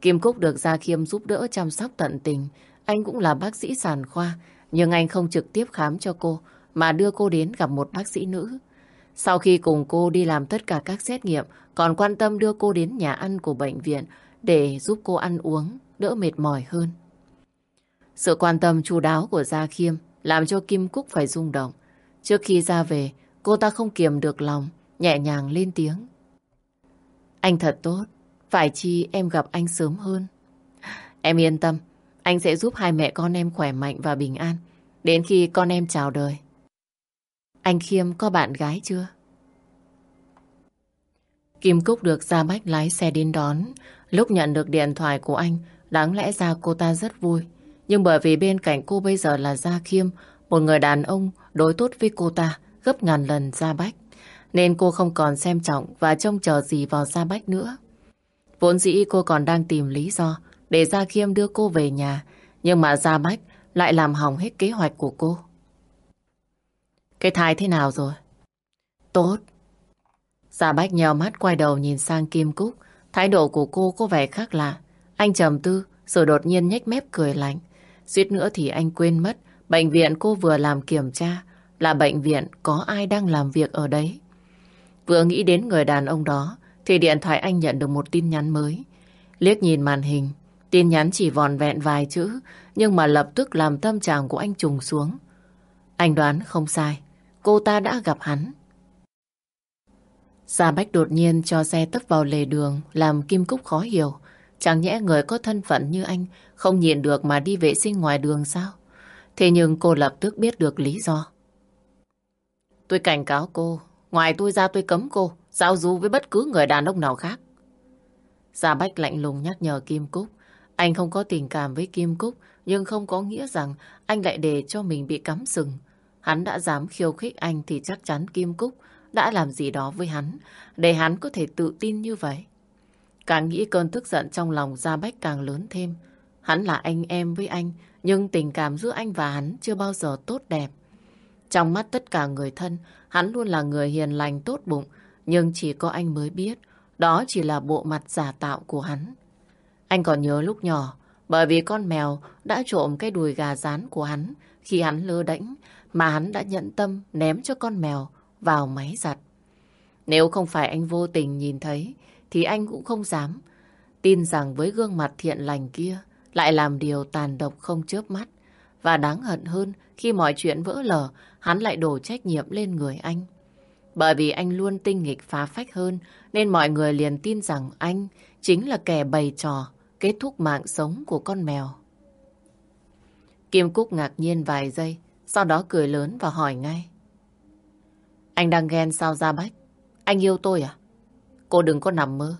Kim Cúc được Gia Khiêm giúp đỡ chăm sóc tận tình. Anh cũng là bác sĩ sản khoa, nhưng anh không trực tiếp khám cho cô, mà đưa cô đến gặp một bác sĩ nữ. Sau khi cùng cô đi làm tất cả các xét nghiệm, còn quan tâm đưa cô đến nhà ăn của bệnh viện để giúp cô ăn uống, đỡ mệt mỏi hơn. Sự quan tâm chu đáo của Gia Khiêm làm cho Kim Cúc phải rung động. Trước khi ra về, cô ta không kiềm được lòng, nhẹ nhàng lên tiếng. Anh thật tốt, phải chi em gặp anh sớm hơn. Em yên tâm, anh sẽ giúp hai mẹ con em khỏe mạnh và bình an, đến khi con em chào đời. Anh Khiêm có bạn gái chưa? Kim Cúc được Gia Bách lái xe đến đón. Lúc nhận được điện thoại của anh, đáng lẽ ra cô ta rất vui. Nhưng bởi vì bên cạnh cô bây giờ là Gia Khiêm, một người đàn ông đối tốt với cô ta gấp ngàn lần Gia Bách. Nên cô không còn xem trọng và trông chờ gì vào Gia Bách nữa. Vốn dĩ cô còn đang tìm lý do để Gia Khiêm đưa cô về nhà. Nhưng mà Gia Bách lại làm hỏng hết kế hoạch của cô. Cái thai thế nào rồi? Tốt. Gia Bách nhèo mắt quay đầu nhìn sang Kim Cúc. Thái độ của cô có vẻ khác lạ. Anh trầm tư rồi đột nhiên nhếch mép cười lạnh. Suýt nữa thì anh quên mất bệnh viện cô vừa làm kiểm tra là bệnh viện có ai đang làm việc ở đấy. Vừa nghĩ đến người đàn ông đó thì điện thoại anh nhận được một tin nhắn mới. Liếc nhìn màn hình, tin nhắn chỉ vòn vẹn vài chữ nhưng mà lập tức làm tâm trạng của anh trùng xuống. Anh đoán không sai, cô ta đã gặp hắn. Gia Bách đột nhiên cho xe tấp vào lề đường, làm Kim Cúc khó hiểu. Chẳng nhẽ người có thân phận như anh không nhìn được mà đi vệ sinh ngoài đường sao? Thế nhưng cô lập tức biết được lý do. Tôi cảnh cáo cô, ngoài tôi ra tôi cấm cô, giao du với bất cứ người đàn ông nào khác. Gia Bách lạnh lùng nhắc nhở Kim Cúc. Anh không có tình cảm với Kim Cúc, nhưng không có nghĩa rằng anh lại để cho mình bị cắm sừng. Hắn đã dám khiêu khích anh thì chắc chắn Kim Cúc đã làm gì đó với hắn, để hắn có thể tự tin như vậy. Càng nghĩ cơn tức giận trong lòng Gia Bách càng lớn thêm. Hắn là anh em với anh, nhưng tình cảm giữa anh và hắn chưa bao giờ tốt đẹp. Trong mắt tất cả người thân, hắn luôn là người hiền lành tốt bụng, nhưng chỉ có anh mới biết, đó chỉ là bộ mặt giả tạo của hắn. Anh còn nhớ lúc nhỏ, bởi vì con mèo đã trộm cái đùi gà rán của hắn khi hắn lơ đễnh mà hắn đã nhận tâm ném cho con mèo vào máy giặt. Nếu không phải anh vô tình nhìn thấy thì anh cũng không dám tin rằng với gương mặt thiện lành kia lại làm điều tàn độc không chớp mắt. Và đáng hận hơn khi mọi chuyện vỡ lở hắn lại đổ trách nhiệm lên người anh. Bởi vì anh luôn tinh nghịch phá phách hơn nên mọi người liền tin rằng anh chính là kẻ bày trò kết thúc mạng sống của con mèo. Kim Cúc ngạc nhiên vài giây, sau đó cười lớn và hỏi ngay. Anh đang ghen sao ra bách? Anh yêu tôi à? Cô đừng có nằm mơ.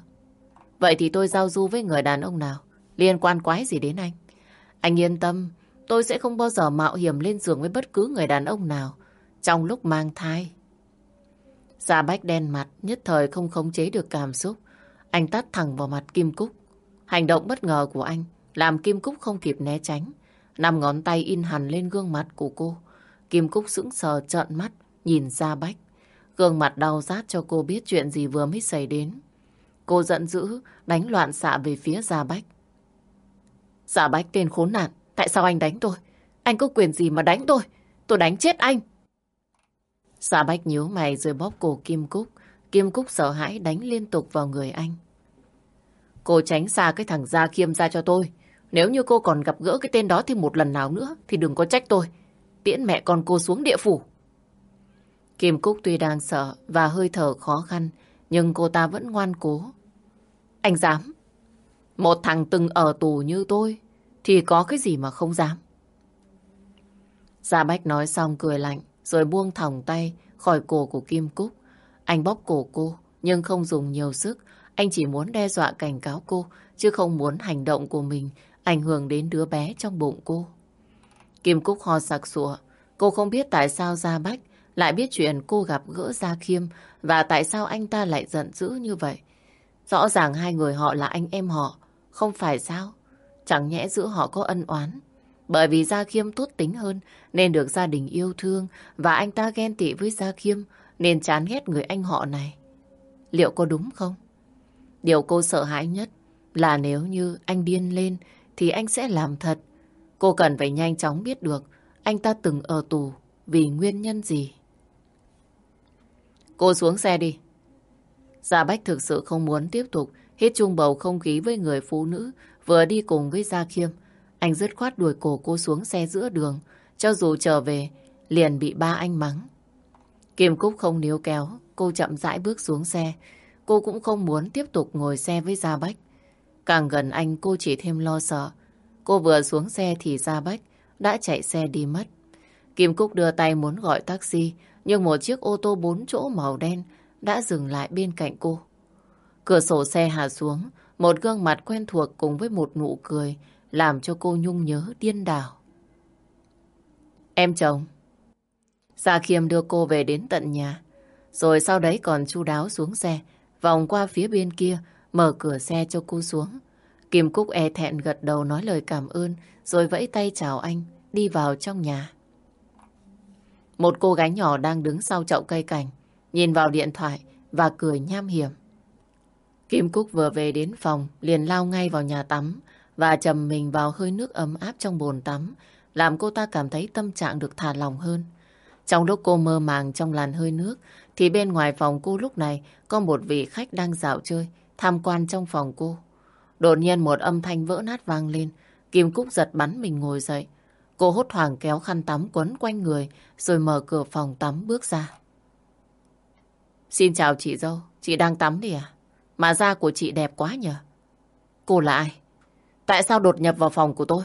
Vậy thì tôi giao du với người đàn ông nào? Liên quan quái gì đến anh? Anh yên tâm, tôi sẽ không bao giờ mạo hiểm lên giường với bất cứ người đàn ông nào trong lúc mang thai. Gia Bách đen mặt, nhất thời không khống chế được cảm xúc. Anh tắt thẳng vào mặt Kim Cúc. Hành động bất ngờ của anh làm Kim Cúc không kịp né tránh. Năm ngón tay in hẳn lên gương mặt của cô. Kim Cúc sững sờ trợn mắt, nhìn Gia Bách. Gương mặt đau rát cho cô biết chuyện gì vừa mới xảy đến. Cô giận dữ, đánh loạn xạ về phía Gia Bách. Dạ, Giả Bách tên khốn nạn, tại sao anh đánh tôi? Anh có quyền gì mà đánh tôi? Tôi đánh chết anh. Giả Bách nhíu mày rồi bóp cổ Kim Cúc. Kim Cúc sợ hãi đánh liên tục vào người anh. Cô tránh xa cái thằng Gia Khiêm ra cho tôi. Nếu như cô còn gặp gỡ cái tên đó thêm một lần nào nữa thì đừng có trách tôi. Tiễn mẹ con cô xuống địa phủ. Kim Cúc tuy đang sợ và hơi thở khó khăn, nhưng cô ta vẫn ngoan cố. Anh dám. Một thằng từng ở tù như tôi, thì có cái gì mà không dám. Gia Bách nói xong cười lạnh, rồi buông thòng tay khỏi cổ của Kim Cúc. Anh bóp cổ cô, nhưng không dùng nhiều sức. Anh chỉ muốn đe dọa cảnh cáo cô, chứ không muốn hành động của mình ảnh hưởng đến đứa bé trong bụng cô. Kim Cúc ho sặc sụa. Cô không biết tại sao Gia Bách lại biết chuyện cô gặp gỡ Gia Khiêm và tại sao anh ta lại giận dữ như vậy. Rõ ràng hai người họ là anh em họ, không phải sao? Chẳng nhẽ giữa họ có ân oán. Bởi vì Gia Khiêm tốt tính hơn, nên được gia đình yêu thương, và anh ta ghen tị với Gia Khiêm, nên chán ghét người anh họ này. Liệu có đúng không? Điều cô sợ hãi nhất là nếu như anh điên lên, thì anh sẽ làm thật. Cô cần phải nhanh chóng biết được anh ta từng ở tù vì nguyên nhân gì. Cô xuống xe đi. Gia Bách thực sự không muốn tiếp tục hít chung bầu không khí với người phụ nữ vừa đi cùng với Gia Khiêm. Anh dứt khoát đuổi cổ cô xuống xe giữa đường. Cho dù trở về, liền bị ba anh mắng. Kim Cúc không níu kéo, cô chậm rãi bước xuống xe. Cô cũng không muốn tiếp tục ngồi xe với Gia Bách. Càng gần anh cô chỉ thêm lo sợ. Cô vừa xuống xe thì Gia Bách đã chạy xe đi mất. Kim Cúc đưa tay muốn gọi taxi, nhưng một chiếc ô tô bốn chỗ màu đen đã dừng lại bên cạnh cô. Cửa sổ xe hạ xuống, một gương mặt quen thuộc cùng với một nụ cười làm cho cô nhung nhớ điên đảo. Em chồng. Gia Khiêm đưa cô về đến tận nhà, rồi sau đấy còn chu đáo xuống xe, vòng qua phía bên kia, mở cửa xe cho cô xuống. Kim Cúc e thẹn gật đầu nói lời cảm ơn, rồi vẫy tay chào anh, đi vào trong nhà. Một cô gái nhỏ đang đứng sau chậu cây cảnh, nhìn vào điện thoại và cười nham hiểm. Kim Cúc vừa về đến phòng, liền lao ngay vào nhà tắm và chầm mình vào hơi nước ấm áp trong bồn tắm, làm cô ta cảm thấy tâm trạng được thả lòng hơn. Trong lúc cô mơ màng trong làn hơi nước, thì bên ngoài phòng cô lúc này có một vị khách đang dạo chơi, tham quan trong phòng cô. Đột nhiên một âm thanh vỡ nát vang lên, Kim Cúc giật bắn mình ngồi dậy. Cô hốt hoảng kéo khăn tắm quấn quanh người rồi mở cửa phòng tắm bước ra. Xin chào chị dâu, chị đang tắm đi à? Mà da của chị đẹp quá nhờ. Cô là ai? Tại sao đột nhập vào phòng của tôi?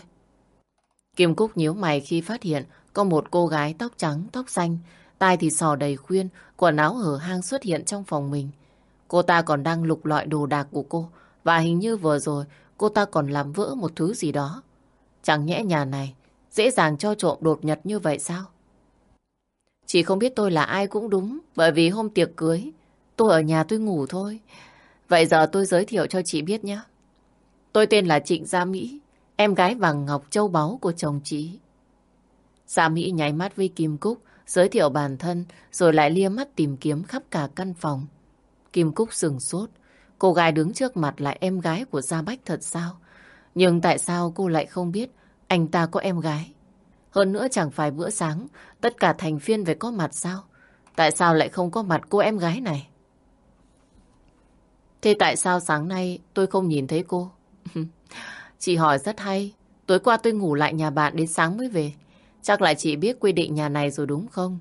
Kim Cúc nhíu mày khi phát hiện có một cô gái tóc trắng, tóc xanh, tai thì sò đầy khuyên, quần áo hở hang xuất hiện trong phòng mình. Cô ta còn đang lục lọi đồ đạc của cô và hình như vừa rồi cô ta còn làm vỡ một thứ gì đó. Chẳng nhẽ nhà này dễ dàng cho trộm đột nhật như vậy sao? chỉ không biết tôi là ai cũng đúng, bởi vì hôm tiệc cưới, tôi ở nhà tôi ngủ thôi. Vậy giờ tôi giới thiệu cho chị biết nhé. Tôi tên là Trịnh Gia Mỹ, em gái vàng ngọc châu báu của chồng chị. Gia Mỹ nháy mắt với Kim Cúc, giới thiệu bản thân, rồi lại lia mắt tìm kiếm khắp cả căn phòng. Kim Cúc sừng sốt, cô gái đứng trước mặt là em gái của Gia Bách thật sao? Nhưng tại sao cô lại không biết anh ta có em gái? Hơn nữa chẳng phải bữa sáng, tất cả thành viên phải có mặt sao? Tại sao lại không có mặt cô em gái này? Thế tại sao sáng nay tôi không nhìn thấy cô? chị hỏi rất hay. Tối qua tôi ngủ lại nhà bạn đến sáng mới về. Chắc là chị biết quy định nhà này rồi đúng không?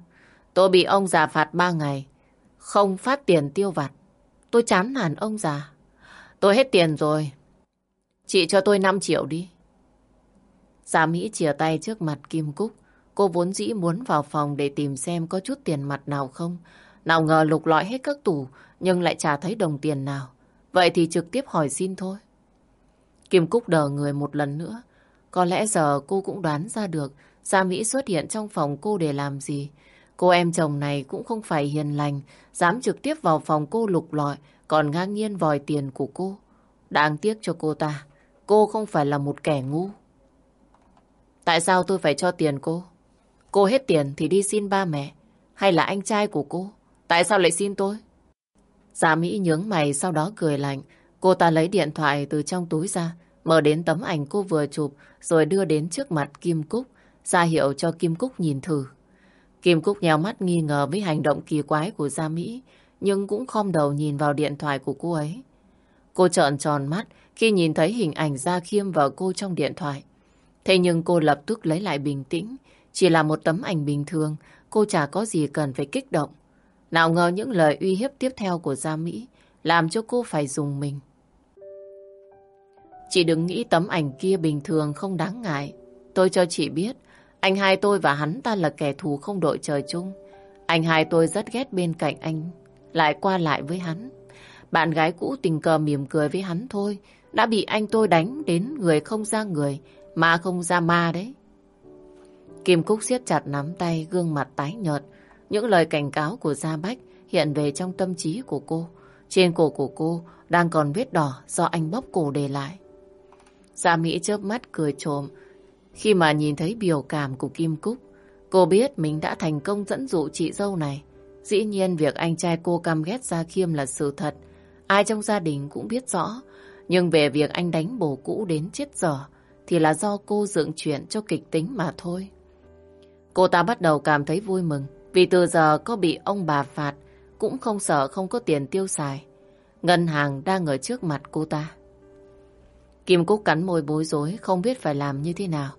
Tôi bị ông già phạt 3 ngày. Không phát tiền tiêu vặt. Tôi chán nản ông già. Tôi hết tiền rồi. Chị cho tôi 5 triệu đi. giả Mỹ chìa tay trước mặt Kim Cúc. Cô vốn dĩ muốn vào phòng để tìm xem có chút tiền mặt nào không. Nào ngờ lục lọi hết các tủ nhưng lại chả thấy đồng tiền nào. Vậy thì trực tiếp hỏi xin thôi. Kim Cúc đờ người một lần nữa. Có lẽ giờ cô cũng đoán ra được Gia Mỹ xuất hiện trong phòng cô để làm gì. Cô em chồng này cũng không phải hiền lành, dám trực tiếp vào phòng cô lục lọi, còn ngang nhiên vòi tiền của cô. Đáng tiếc cho cô ta, cô không phải là một kẻ ngu. Tại sao tôi phải cho tiền cô? Cô hết tiền thì đi xin ba mẹ, hay là anh trai của cô? Tại sao lại xin tôi? Gia Mỹ nhướng mày sau đó cười lạnh. Cô ta lấy điện thoại từ trong túi ra, mở đến tấm ảnh cô vừa chụp rồi đưa đến trước mặt Kim Cúc, dạ ra hiệu cho Kim Cúc nhìn thử. Kim Cúc nheo mắt nghi ngờ với hành động kỳ quái của Gia Mỹ, nhưng cũng khom đầu nhìn vào điện thoại của cô ấy. Cô trợn tròn mắt khi nhìn thấy hình ảnh Gia Khiêm và cô trong điện thoại. Thế nhưng cô lập tức lấy lại bình tĩnh. Chỉ là một tấm ảnh bình thường, cô chả có gì cần phải kích động. Nào ngờ những lời uy hiếp tiếp theo của Gia Mỹ làm cho cô phải dùng mình. Chị đừng nghĩ tấm ảnh kia bình thường không đáng ngại. Tôi cho chị biết, anh hai tôi và hắn ta là kẻ thù không đội trời chung. Anh hai tôi rất ghét bên cạnh anh, lại qua lại với hắn. Bạn gái cũ tình cờ mỉm cười với hắn thôi, đã bị anh tôi đánh đến người không ra người, ma không ra ma đấy. Kim Cúc siết chặt nắm tay, gương mặt tái nhợt. Những lời cảnh cáo của Gia Bách hiện về trong tâm trí của cô. Trên cổ của cô đang còn vết đỏ do anh bóp cổ để lại. Gia Mỹ chớp mắt cười trộm khi mà nhìn thấy biểu cảm của Kim Cúc. Cô biết mình đã thành công dẫn dụ chị dâu này. Dĩ nhiên việc anh trai cô căm ghét Gia Khiêm là sự thật. Ai trong gia đình cũng biết rõ. Nhưng về việc anh đánh bồ cũ đến chết dở thì là do cô dựng chuyện cho kịch tính mà thôi. Cô ta bắt đầu cảm thấy vui mừng vì từ giờ có bị ông bà phạt, cũng không sợ không có tiền tiêu xài. Ngân hàng đang ở trước mặt cô ta. Kim Cúc cắn môi bối rối, không biết phải làm như thế nào.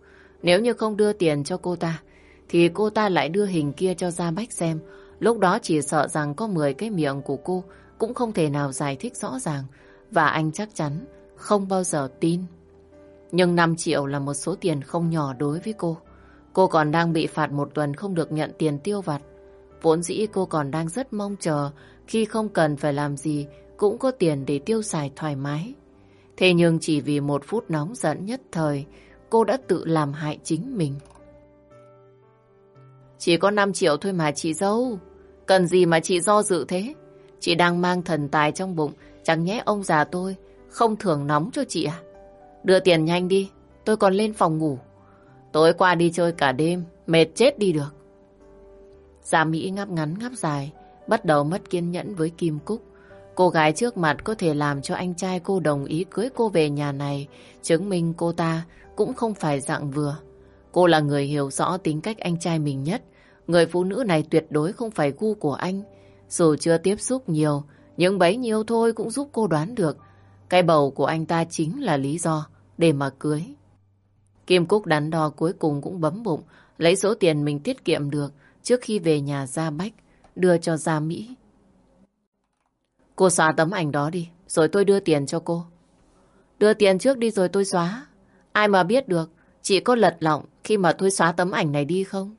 Nếu như không đưa tiền cho cô ta, thì cô ta lại đưa hình kia cho Gia Bách xem. Lúc đó chỉ sợ rằng có 10 cái miệng của cô cũng không thể nào giải thích rõ ràng, và anh chắc chắn không bao giờ tin. Nhưng 5 triệu là một số tiền không nhỏ đối với cô. Cô còn đang bị phạt một tuần không được nhận tiền tiêu vặt. Vốn dĩ cô còn đang rất mong chờ khi không cần phải làm gì cũng có tiền để tiêu xài thoải mái. Thế nhưng chỉ vì một phút nóng giận nhất thời, cô đã tự làm hại chính mình. Chỉ có 5 triệu thôi mà chị dâu. Cần gì mà chị do dự thế? Chị đang mang thần tài trong bụng, chẳng nhẽ ông già tôi không thưởng nóng cho chị à? Đưa tiền nhanh đi, tôi còn lên phòng ngủ. Tối qua đi chơi cả đêm, mệt chết đi được. Gia Mỹ ngáp ngắn ngáp dài, bắt đầu mất kiên nhẫn với Kim Cúc. Cô gái trước mặt có thể làm cho anh trai cô đồng ý cưới cô về nhà này, chứng minh cô ta cũng không phải dạng vừa. Cô là người hiểu rõ tính cách anh trai mình nhất. Người phụ nữ này tuyệt đối không phải gu của anh. Dù chưa tiếp xúc nhiều, nhưng bấy nhiêu thôi cũng giúp cô đoán được. Cái bầu của anh ta chính là lý do để mà cưới. Kim Cúc đắn đo cuối cùng cũng bấm bụng, lấy số tiền mình tiết kiệm được trước khi về nhà ra Bách, đưa cho Gia Mỹ. Cô xóa tấm ảnh đó đi, rồi tôi đưa tiền cho cô. Đưa tiền trước đi rồi tôi xóa. Ai mà biết được, chị có lật lọng khi mà tôi xóa tấm ảnh này đi không?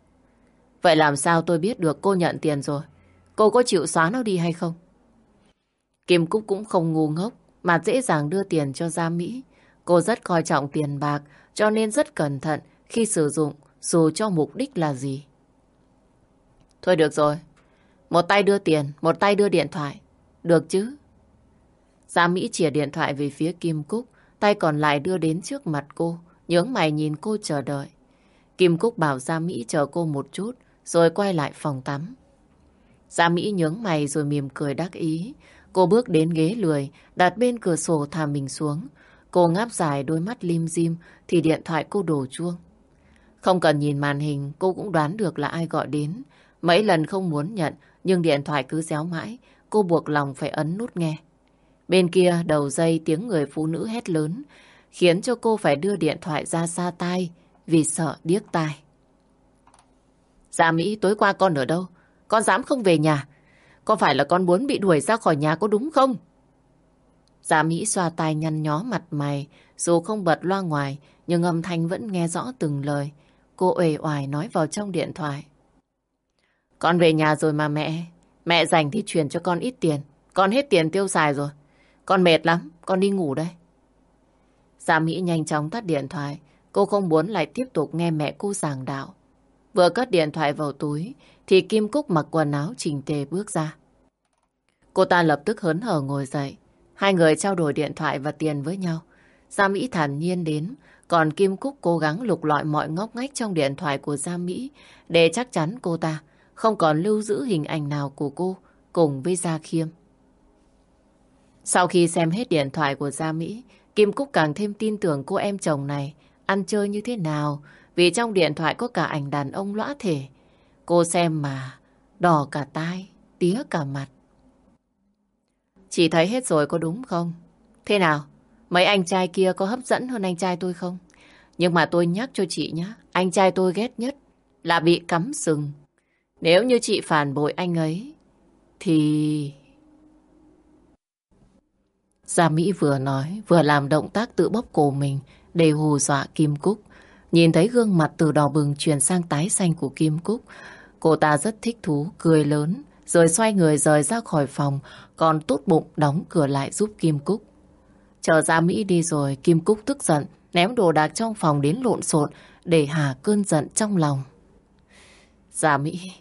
Vậy làm sao tôi biết được cô nhận tiền rồi? Cô có chịu xóa nó đi hay không? Kim Cúc cũng không ngu ngốc mà dễ dàng đưa tiền cho Gia Mỹ. Cô rất coi trọng tiền bạc cho nên rất cẩn thận khi sử dụng dù cho mục đích là gì. Thôi được rồi. Một tay đưa tiền, một tay đưa điện thoại. Được chứ? Gia Mỹ chìa điện thoại về phía Kim Cúc, tay còn lại đưa đến trước mặt cô, nhướng mày nhìn cô chờ đợi. Kim Cúc bảo Gia Mỹ chờ cô một chút, rồi quay lại phòng tắm. Gia Mỹ nhướng mày rồi mỉm cười đắc ý. Cô bước đến ghế lười, đặt bên cửa sổ thả mình xuống. Cô ngáp dài đôi mắt lim dim thì điện thoại cô đổ chuông. Không cần nhìn màn hình, cô cũng đoán được là ai gọi đến. Mấy lần không muốn nhận, nhưng điện thoại cứ réo mãi. Cô buộc lòng phải ấn nút nghe. Bên kia đầu dây tiếng người phụ nữ hét lớn, khiến cho cô phải đưa điện thoại ra xa tai vì sợ điếc tai. Dạ Mỹ, tối qua con ở đâu? Con dám không về nhà? Có phải là con muốn bị đuổi ra khỏi nhà có đúng không? Dạ Mỹ xoa tai nhăn nhó mặt mày, dù không bật loa ngoài, nhưng âm thanh vẫn nghe rõ từng lời. Cô uể oải nói vào trong điện thoại. Con về nhà rồi mà mẹ. Mẹ dành thì chuyển cho con ít tiền. Con hết tiền tiêu xài rồi. Con mệt lắm, con đi ngủ đây. Dạ Mỹ nhanh chóng tắt điện thoại. Cô không muốn lại tiếp tục nghe mẹ cô giảng đạo. Vừa cất điện thoại vào túi, thì Kim Cúc mặc quần áo chỉnh tề bước ra. Cô ta lập tức hớn hở ngồi dậy. Hai người trao đổi điện thoại và tiền với nhau. Gia Mỹ thản nhiên đến, còn Kim Cúc cố gắng lục lọi mọi ngóc ngách trong điện thoại của Gia Mỹ để chắc chắn cô ta không còn lưu giữ hình ảnh nào của cô cùng với Gia Khiêm. Sau khi xem hết điện thoại của Gia Mỹ, Kim Cúc càng thêm tin tưởng cô em chồng này ăn chơi như thế nào vì trong điện thoại có cả ảnh đàn ông lõa thể. Cô xem mà đỏ cả tai, tía cả mặt. Chị thấy hết rồi có đúng không? Thế nào? Mấy anh trai kia có hấp dẫn hơn anh trai tôi không? Nhưng mà tôi nhắc cho chị nhé, anh trai tôi ghét nhất là bị cắm sừng. Nếu như chị phản bội anh ấy, thì... Gia Mỹ vừa nói, vừa làm động tác tự bóp cổ mình để hù dọa Kim Cúc. Nhìn thấy gương mặt từ đỏ bừng chuyển sang tái xanh của Kim Cúc, cô ta rất thích thú, cười lớn, rồi xoay người rời ra khỏi phòng, còn tốt bụng đóng cửa lại giúp Kim Cúc. Chờ ra Mỹ đi rồi, Kim Cúc tức giận, ném đồ đạc trong phòng đến lộn xộn để hà cơn giận trong lòng. Gia Mỹ,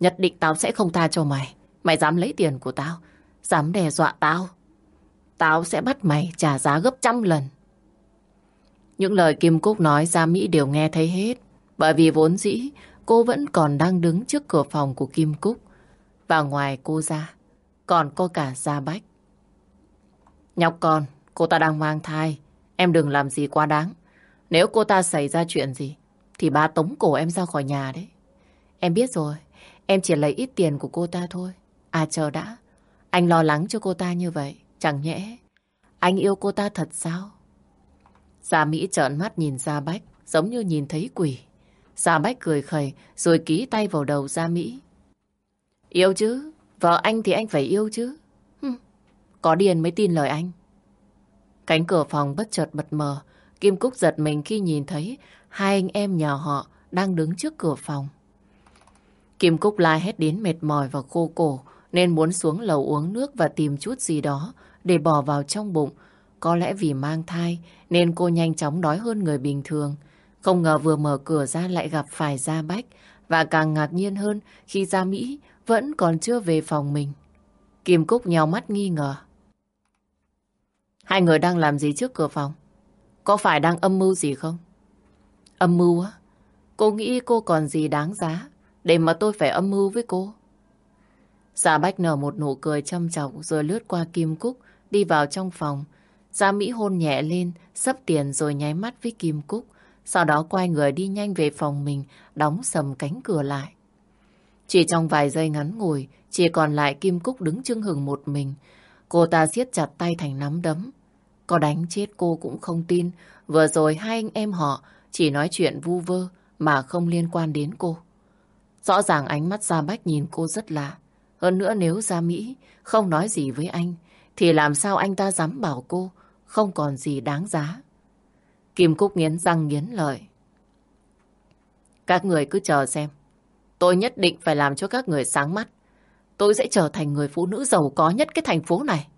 nhất định tao sẽ không tha cho mày. Mày dám lấy tiền của tao, dám đe dọa tao. Tao sẽ bắt mày trả giá gấp trăm lần. Những lời Kim Cúc nói Gia Mỹ đều nghe thấy hết. Bởi vì vốn dĩ cô vẫn còn đang đứng trước cửa phòng của Kim Cúc. Và ngoài cô ra, còn có cả Gia Bách. Nhóc con, cô ta đang mang thai. Em đừng làm gì quá đáng. Nếu cô ta xảy ra chuyện gì, thì ba tống cổ em ra khỏi nhà đấy. Em biết rồi, em chỉ lấy ít tiền của cô ta thôi. À chờ đã, anh lo lắng cho cô ta như vậy. Chẳng nhẽ, anh yêu cô ta thật sao? Gia Mỹ trợn mắt nhìn Gia Bách, giống như nhìn thấy quỷ. Gia Bách cười khẩy, rồi ký tay vào đầu Gia Mỹ. Yêu chứ, vợ anh thì anh phải yêu chứ. Hừm, có điền mới tin lời anh. Cánh cửa phòng bất chợt bật mờ, Kim Cúc giật mình khi nhìn thấy hai anh em nhà họ đang đứng trước cửa phòng. Kim Cúc la hét đến mệt mỏi và khô cổ, nên muốn xuống lầu uống nước và tìm chút gì đó để bỏ vào trong bụng. Có lẽ vì mang thai nên cô nhanh chóng đói hơn người bình thường. Không ngờ vừa mở cửa ra lại gặp phải Gia Bách và càng ngạc nhiên hơn khi Gia Mỹ vẫn còn chưa về phòng mình. Kim Cúc nhào mắt nghi ngờ. Hai người đang làm gì trước cửa phòng? Có phải đang âm mưu gì không? Âm mưu á? Cô nghĩ cô còn gì đáng giá để mà tôi phải âm mưu với cô? Gia Bách nở một nụ cười châm trọng rồi lướt qua Kim Cúc đi vào trong phòng. Gia Mỹ hôn nhẹ lên, sấp tiền rồi nháy mắt với Kim Cúc. Sau đó quay người đi nhanh về phòng mình, đóng sầm cánh cửa lại. Chỉ trong vài giây ngắn ngủi, chỉ còn lại Kim Cúc đứng chưng hừng một mình. Cô ta siết chặt tay thành nắm đấm. Có đánh chết cô cũng không tin. Vừa rồi hai anh em họ chỉ nói chuyện vu vơ mà không liên quan đến cô. Rõ ràng ánh mắt Gia Bách nhìn cô rất lạ. Hơn nữa nếu Gia Mỹ không nói gì với anh, thì làm sao anh ta dám bảo cô không còn gì đáng giá. Kim Cúc nghiến răng nghiến lợi. Các người cứ chờ xem. Tôi nhất định phải làm cho các người sáng mắt. Tôi sẽ trở thành người phụ nữ giàu có nhất cái thành phố này.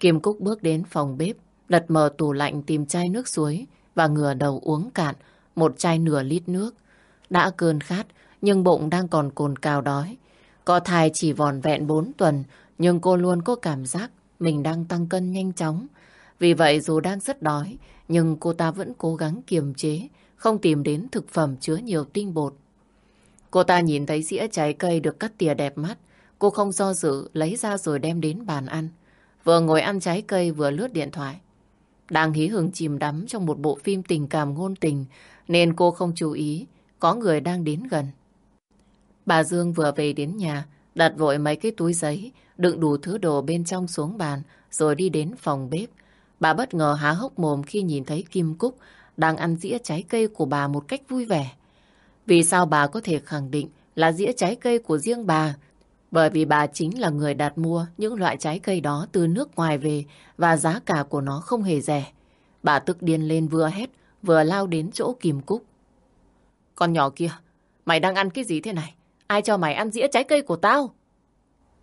Kim Cúc bước đến phòng bếp, lật mở tủ lạnh tìm chai nước suối và ngửa đầu uống cạn một chai nửa lít nước. Đã cơn khát, nhưng bụng đang còn cồn cào đói. Có thai chỉ vòn vẹn 4 tuần, nhưng cô luôn có cảm giác mình đang tăng cân nhanh chóng. Vì vậy dù đang rất đói, nhưng cô ta vẫn cố gắng kiềm chế, không tìm đến thực phẩm chứa nhiều tinh bột. Cô ta nhìn thấy dĩa trái cây được cắt tỉa đẹp mắt. Cô không do dự, lấy ra rồi đem đến bàn ăn. Vừa ngồi ăn trái cây vừa lướt điện thoại. Đang hí hưởng chìm đắm trong một bộ phim tình cảm ngôn tình, nên cô không chú ý có người đang đến gần. Bà Dương vừa về đến nhà, đặt vội mấy cái túi giấy, đựng đủ thứ đồ bên trong xuống bàn, rồi đi đến phòng bếp. Bà bất ngờ há hốc mồm khi nhìn thấy Kim Cúc đang ăn dĩa trái cây của bà một cách vui vẻ. Vì sao bà có thể khẳng định là dĩa trái cây của riêng bà? Bởi vì bà chính là người đặt mua những loại trái cây đó từ nước ngoài về và giá cả của nó không hề rẻ. Bà tức điên lên vừa hét, vừa lao đến chỗ kìm Cúc. Con nhỏ kia, mày đang ăn cái gì thế này? Ai cho mày ăn dĩa trái cây của tao?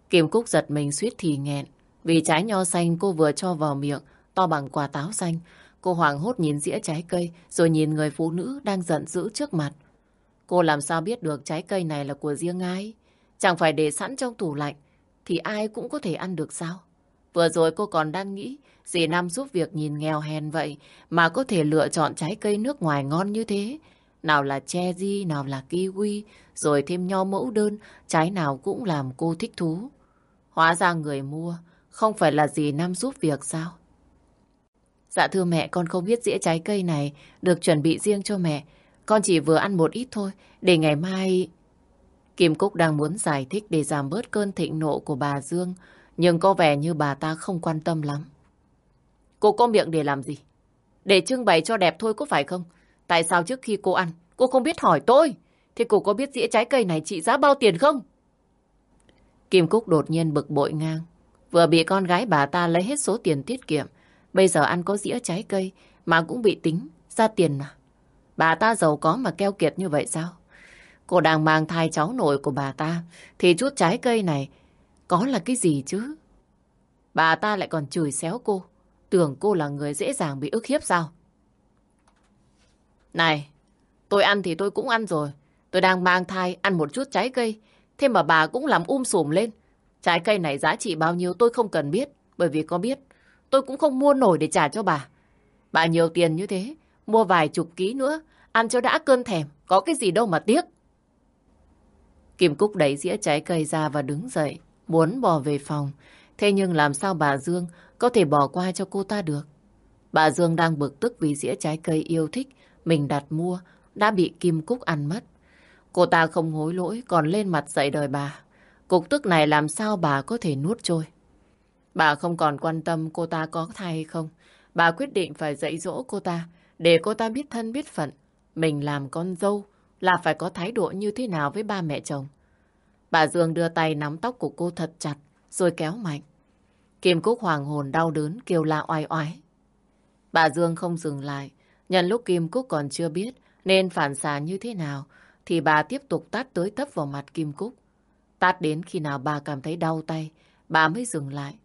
Kim Cúc giật mình suýt thì nghẹn. Vì trái nho xanh cô vừa cho vào miệng, to bằng quả táo xanh. Cô hoảng hốt nhìn dĩa trái cây, rồi nhìn người phụ nữ đang giận dữ trước mặt. Cô làm sao biết được trái cây này là của riêng ai? Chẳng phải để sẵn trong tủ lạnh, thì ai cũng có thể ăn được sao? Vừa rồi cô còn đang nghĩ, dì Nam giúp việc nhìn nghèo hèn vậy, mà có thể lựa chọn trái cây nước ngoài ngon như thế. Nào là cherry, nào là kiwi, rồi thêm nho mẫu đơn, trái nào cũng làm cô thích thú. Hóa ra người mua, không phải là dì Nam giúp việc sao? Dạ thưa mẹ, con không biết dĩa trái cây này được chuẩn bị riêng cho mẹ. Con chỉ vừa ăn một ít thôi, để ngày mai... Kim Cúc đang muốn giải thích để giảm bớt cơn thịnh nộ của bà Dương, nhưng có vẻ như bà ta không quan tâm lắm. Cô có miệng để làm gì? Để trưng bày cho đẹp thôi có phải không? Tại sao trước khi cô ăn, cô không biết hỏi tôi? thì cô có biết dĩa trái cây này trị giá bao tiền không? Kim Cúc đột nhiên bực bội ngang. Vừa bị con gái bà ta lấy hết số tiền tiết kiệm. Bây giờ ăn có dĩa trái cây mà cũng bị tính ra tiền à? Bà ta giàu có mà keo kiệt như vậy sao? Cô đang mang thai cháu nội của bà ta thì chút trái cây này có là cái gì chứ? Bà ta lại còn chửi xéo cô. Tưởng cô là người dễ dàng bị ức hiếp sao? Này, tôi ăn thì tôi cũng ăn rồi. Tôi đang mang thai ăn một chút trái cây. Thế mà bà cũng làm um sùm lên. Trái cây này giá trị bao nhiêu tôi không cần biết. Bởi vì có biết, tôi cũng không mua nổi để trả cho bà. Bà nhiều tiền như thế, mua vài chục ký nữa, ăn cho đã cơn thèm, có cái gì đâu mà tiếc. Kim Cúc đẩy dĩa trái cây ra và đứng dậy, muốn bỏ về phòng. Thế nhưng làm sao bà Dương có thể bỏ qua cho cô ta được? Bà Dương đang bực tức vì dĩa trái cây yêu thích mình đặt mua đã bị Kim Cúc ăn mất. Cô ta không hối lỗi còn lên mặt dạy đời bà. Cục tức này làm sao bà có thể nuốt trôi. Bà không còn quan tâm cô ta có thai hay không. Bà quyết định phải dạy dỗ cô ta để cô ta biết thân biết phận. Mình làm con dâu là phải có thái độ như thế nào với ba mẹ chồng. Bà Dương đưa tay nắm tóc của cô thật chặt rồi kéo mạnh. Kim Cúc hoàng hồn đau đớn kêu la oai oái. Bà Dương không dừng lại. Nhận lúc Kim Cúc còn chưa biết nên phản xạ như thế nào thì bà tiếp tục tát tới tấp vào mặt Kim Cúc. Tát đến khi nào bà cảm thấy đau tay, bà mới dừng lại.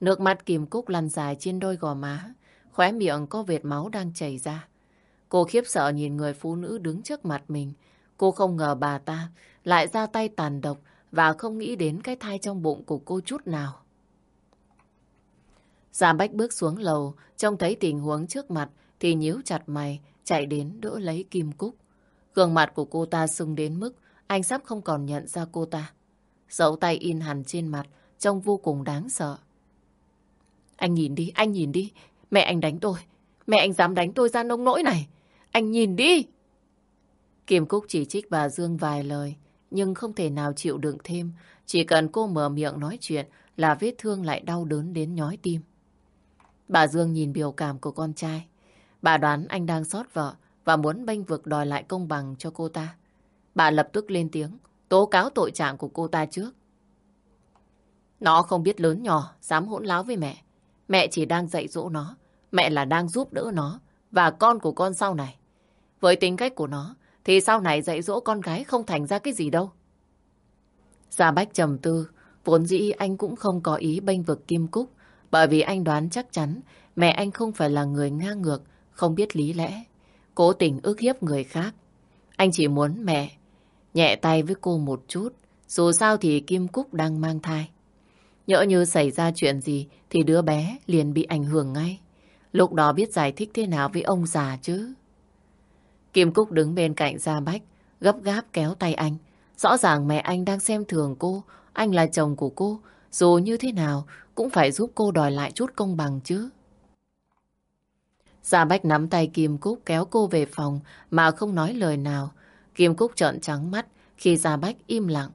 Nước mắt Kim Cúc lăn dài trên đôi gò má, khóe miệng có vệt máu đang chảy ra. Cô khiếp sợ nhìn người phụ nữ đứng trước mặt mình. Cô không ngờ bà ta lại ra tay tàn độc và không nghĩ đến cái thai trong bụng của cô chút nào. Già Bách bước xuống lầu, trông thấy tình huống trước mặt thì nhíu chặt mày, chạy đến đỡ lấy Kim Cúc. Gương mặt của cô ta sưng đến mức anh sắp không còn nhận ra cô ta. Dấu tay in hẳn trên mặt, trông vô cùng đáng sợ. Anh nhìn đi, anh nhìn đi. Mẹ anh đánh tôi. Mẹ anh dám đánh tôi ra nông nỗi này. Anh nhìn đi. Kim Cúc chỉ trích bà Dương vài lời, nhưng không thể nào chịu đựng thêm. Chỉ cần cô mở miệng nói chuyện là vết thương lại đau đớn đến nhói tim. Bà Dương nhìn biểu cảm của con trai. Bà đoán anh đang xót vợ và muốn bênh vực đòi lại công bằng cho cô ta. Bà lập tức lên tiếng, tố cáo tội trạng của cô ta trước. Nó không biết lớn nhỏ, dám hỗn láo với mẹ. Mẹ chỉ đang dạy dỗ nó. Mẹ là đang giúp đỡ nó và con của con sau này. Với tính cách của nó, thì sau này dạy dỗ con gái không thành ra cái gì đâu. Gia Bách trầm tư, vốn dĩ anh cũng không có ý bênh vực Kim Cúc, bởi vì anh đoán chắc chắn mẹ anh không phải là người ngang ngược, không biết lý lẽ, cố tình ức hiếp người khác. Anh chỉ muốn mẹ nhẹ tay với cô một chút, dù sao thì Kim Cúc đang mang thai. Nhỡ như xảy ra chuyện gì thì đứa bé liền bị ảnh hưởng ngay. Lúc đó biết giải thích thế nào với ông già chứ. Kim Cúc đứng bên cạnh Gia Bách, gấp gáp kéo tay anh. Rõ ràng mẹ anh đang xem thường cô, anh là chồng của cô. Dù như thế nào cũng phải giúp cô đòi lại chút công bằng chứ. Gia Bách nắm tay Kim Cúc kéo cô về phòng mà không nói lời nào. Kim Cúc trợn trắng mắt khi Gia Bách im lặng.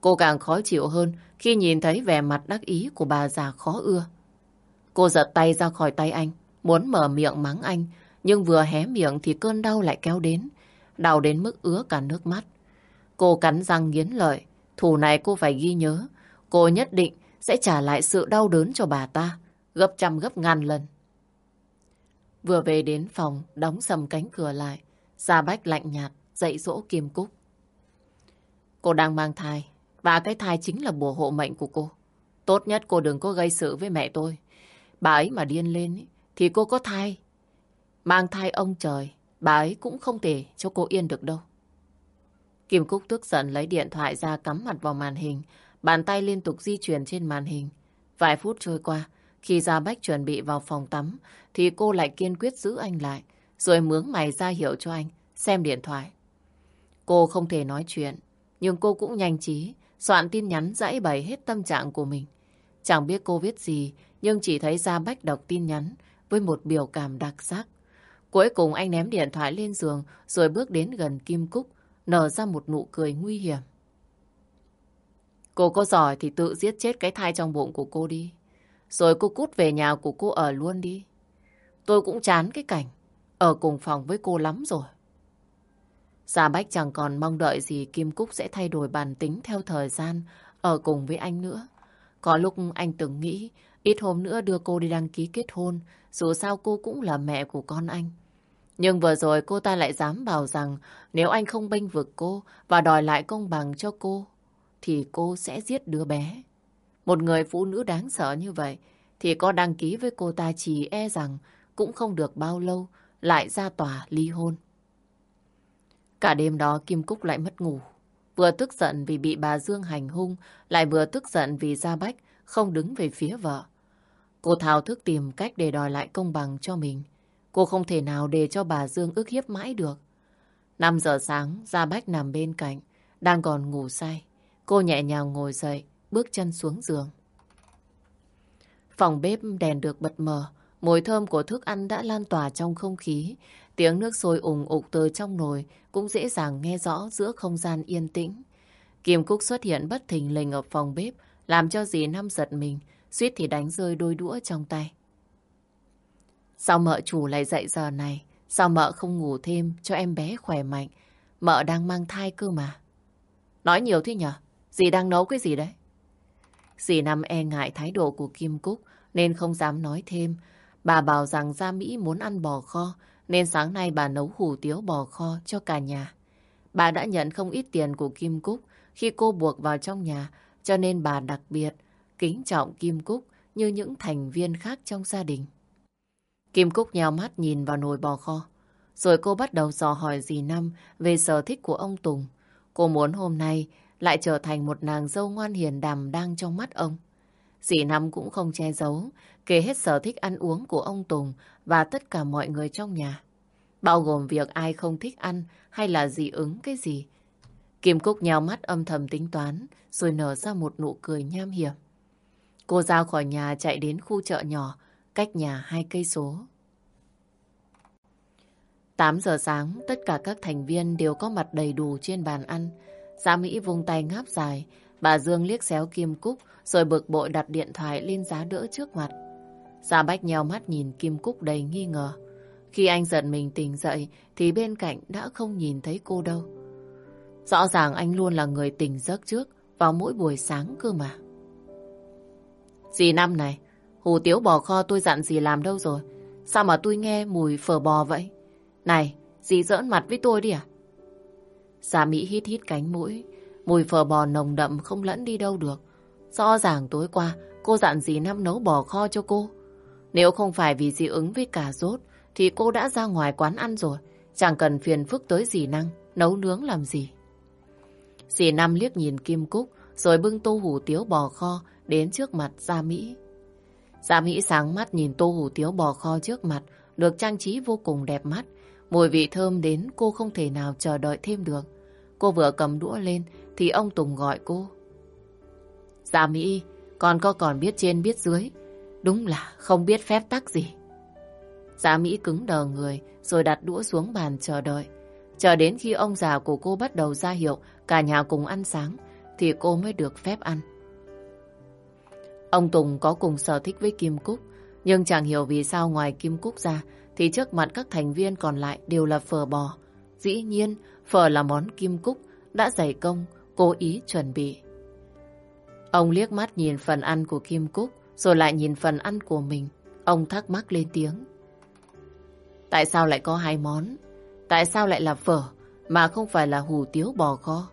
Cô càng khó chịu hơn khi nhìn thấy vẻ mặt đắc ý của bà già khó ưa. Cô giật tay ra khỏi tay anh, muốn mở miệng mắng anh, nhưng vừa hé miệng thì cơn đau lại kéo đến, đau đến mức ứa cả nước mắt. Cô cắn răng nghiến lợi, thủ này cô phải ghi nhớ, cô nhất định sẽ trả lại sự đau đớn cho bà ta, gấp trăm gấp ngàn lần. Vừa về đến phòng, đóng sầm cánh cửa lại, Gia Bách lạnh nhạt, dạy dỗ Kim Cúc. Cô đang mang thai, và cái thai chính là bùa hộ mệnh của cô. Tốt nhất cô đừng có gây sự với mẹ tôi. Bà ấy mà điên lên thì cô có thai. Mang thai ông trời, bà ấy cũng không thể cho cô yên được đâu. Kim Cúc tức giận lấy điện thoại ra cắm mặt vào màn hình. Bàn tay liên tục di chuyển trên màn hình. Vài phút trôi qua, khi Gia Bách chuẩn bị vào phòng tắm, thì cô lại kiên quyết giữ anh lại, rồi mướn mày ra hiệu cho anh, xem điện thoại. Cô không thể nói chuyện, nhưng cô cũng nhanh trí, soạn tin nhắn dãy bày hết tâm trạng của mình. Chẳng biết cô viết gì, nhưng chỉ thấy Gia Bách đọc tin nhắn với một biểu cảm đặc sắc. Cuối cùng anh ném điện thoại lên giường rồi bước đến gần Kim Cúc, nở ra một nụ cười nguy hiểm. Cô có giỏi thì tự giết chết cái thai trong bụng của cô đi. Rồi cô cút về nhà của cô ở luôn đi. Tôi cũng chán cái cảnh ở cùng phòng với cô lắm rồi. Gia Bách chẳng còn mong đợi gì Kim Cúc sẽ thay đổi bản tính theo thời gian ở cùng với anh nữa. Có lúc anh từng nghĩ ít hôm nữa đưa cô đi đăng ký kết hôn, dù sao cô cũng là mẹ của con anh. Nhưng vừa rồi cô ta lại dám bảo rằng nếu anh không bênh vực cô và đòi lại công bằng cho cô, thì cô sẽ giết đứa bé. Một người phụ nữ đáng sợ như vậy thì có đăng ký với cô ta chỉ e rằng cũng không được bao lâu lại ra tòa ly hôn. Cả đêm đó Kim Cúc lại mất ngủ. Vừa tức giận vì bị bà Dương hành hung, lại vừa tức giận vì Gia Bách không đứng về phía vợ. Cô thao thức tìm cách để đòi lại công bằng cho mình. Cô không thể nào để cho bà Dương ức hiếp mãi được. 5 giờ sáng, Gia Bách nằm bên cạnh, đang còn ngủ say. Cô nhẹ nhàng ngồi dậy, bước chân xuống giường. Phòng bếp đèn được bật mờ, mùi thơm của thức ăn đã lan tỏa trong không khí. Tiếng nước sôi ủng ục từ trong nồi cũng dễ dàng nghe rõ giữa không gian yên tĩnh. Kim Cúc xuất hiện bất thình lình ở phòng bếp, làm cho dì Năm giật mình, suýt thì đánh rơi đôi đũa trong tay. Sao mợ chủ lại dậy giờ này? Sao mợ không ngủ thêm cho em bé khỏe mạnh? Mợ đang mang thai cơ mà. Nói nhiều thế nhở? Dì đang nấu cái gì đấy? Dì Năm e ngại thái độ của Kim Cúc nên không dám nói thêm. Bà bảo rằng gia Mỹ muốn ăn bò kho, nên sáng nay bà nấu hủ tiếu bò kho cho cả nhà. Bà đã nhận không ít tiền của Kim Cúc khi cô buộc vào trong nhà, cho nên bà đặc biệt kính trọng Kim Cúc như những thành viên khác trong gia đình. Kim Cúc nheo mắt nhìn vào nồi bò kho. Rồi cô bắt đầu dò hỏi dì Năm về sở thích của ông Tùng. Cô muốn hôm nay lại trở thành một nàng dâu ngoan hiền đàm đang trong mắt ông. Dì Năm cũng không che giấu, kể hết sở thích ăn uống của ông Tùng và tất cả mọi người trong nhà. Bao gồm việc ai không thích ăn hay là dị ứng cái gì. Kim Cúc nhào mắt âm thầm tính toán rồi nở ra một nụ cười nham hiểm. Cô ra khỏi nhà chạy đến khu chợ nhỏ cách nhà hai cây số. 8 giờ sáng, tất cả các thành viên đều có mặt đầy đủ trên bàn ăn. Giá Mỹ vung tay ngáp dài, bà Dương liếc xéo Kim Cúc rồi bực bội đặt điện thoại lên giá đỡ trước mặt. Gia Bách nheo mắt nhìn Kim Cúc đầy nghi ngờ. Khi anh giận mình tỉnh dậy thì bên cạnh đã không nhìn thấy cô đâu. Rõ ràng anh luôn là người tỉnh giấc trước vào mỗi buổi sáng cơ mà. Dì năm này, hủ tiếu bò kho tôi dặn dì làm đâu rồi? Sao mà tôi nghe mùi phở bò vậy? Này, dì giỡn mặt với tôi đi à? Gia Mỹ hít hít cánh mũi. Mùi phở bò nồng đậm không lẫn đi đâu được. Rõ ràng tối qua cô dặn dì Năm nấu bò kho cho cô. Nếu không phải vì dị ứng với cà rốt thì cô đã ra ngoài quán ăn rồi. Chẳng cần phiền phức tới dì Năng nấu nướng làm gì. Dì Năm liếc nhìn Kim Cúc rồi bưng tô hủ tiếu bò kho đến trước mặt Gia Mỹ. Gia Mỹ sáng mắt nhìn tô hủ tiếu bò kho trước mặt được trang trí vô cùng đẹp mắt. Mùi vị thơm đến cô không thể nào chờ đợi thêm được. Cô vừa cầm đũa lên thì ông Tùng gọi cô. Gia Mỹ, con có còn biết trên biết dưới. Đúng là không biết phép tắc gì. Gia Mỹ cứng đờ người rồi đặt đũa xuống bàn chờ đợi. Chờ đến khi ông già của cô bắt đầu ra hiệu cả nhà cùng ăn sáng thì cô mới được phép ăn. Ông Tùng có cùng sở thích với Kim Cúc nhưng chẳng hiểu vì sao ngoài Kim Cúc ra thì trước mặt các thành viên còn lại đều là phở bò. Dĩ nhiên, phở là món Kim Cúc đã dày công, cố ý chuẩn bị. Ông liếc mắt nhìn phần ăn của Kim Cúc rồi lại nhìn phần ăn của mình. Ông thắc mắc lên tiếng. Tại sao lại có hai món? Tại sao lại là phở mà không phải là hủ tiếu bò kho?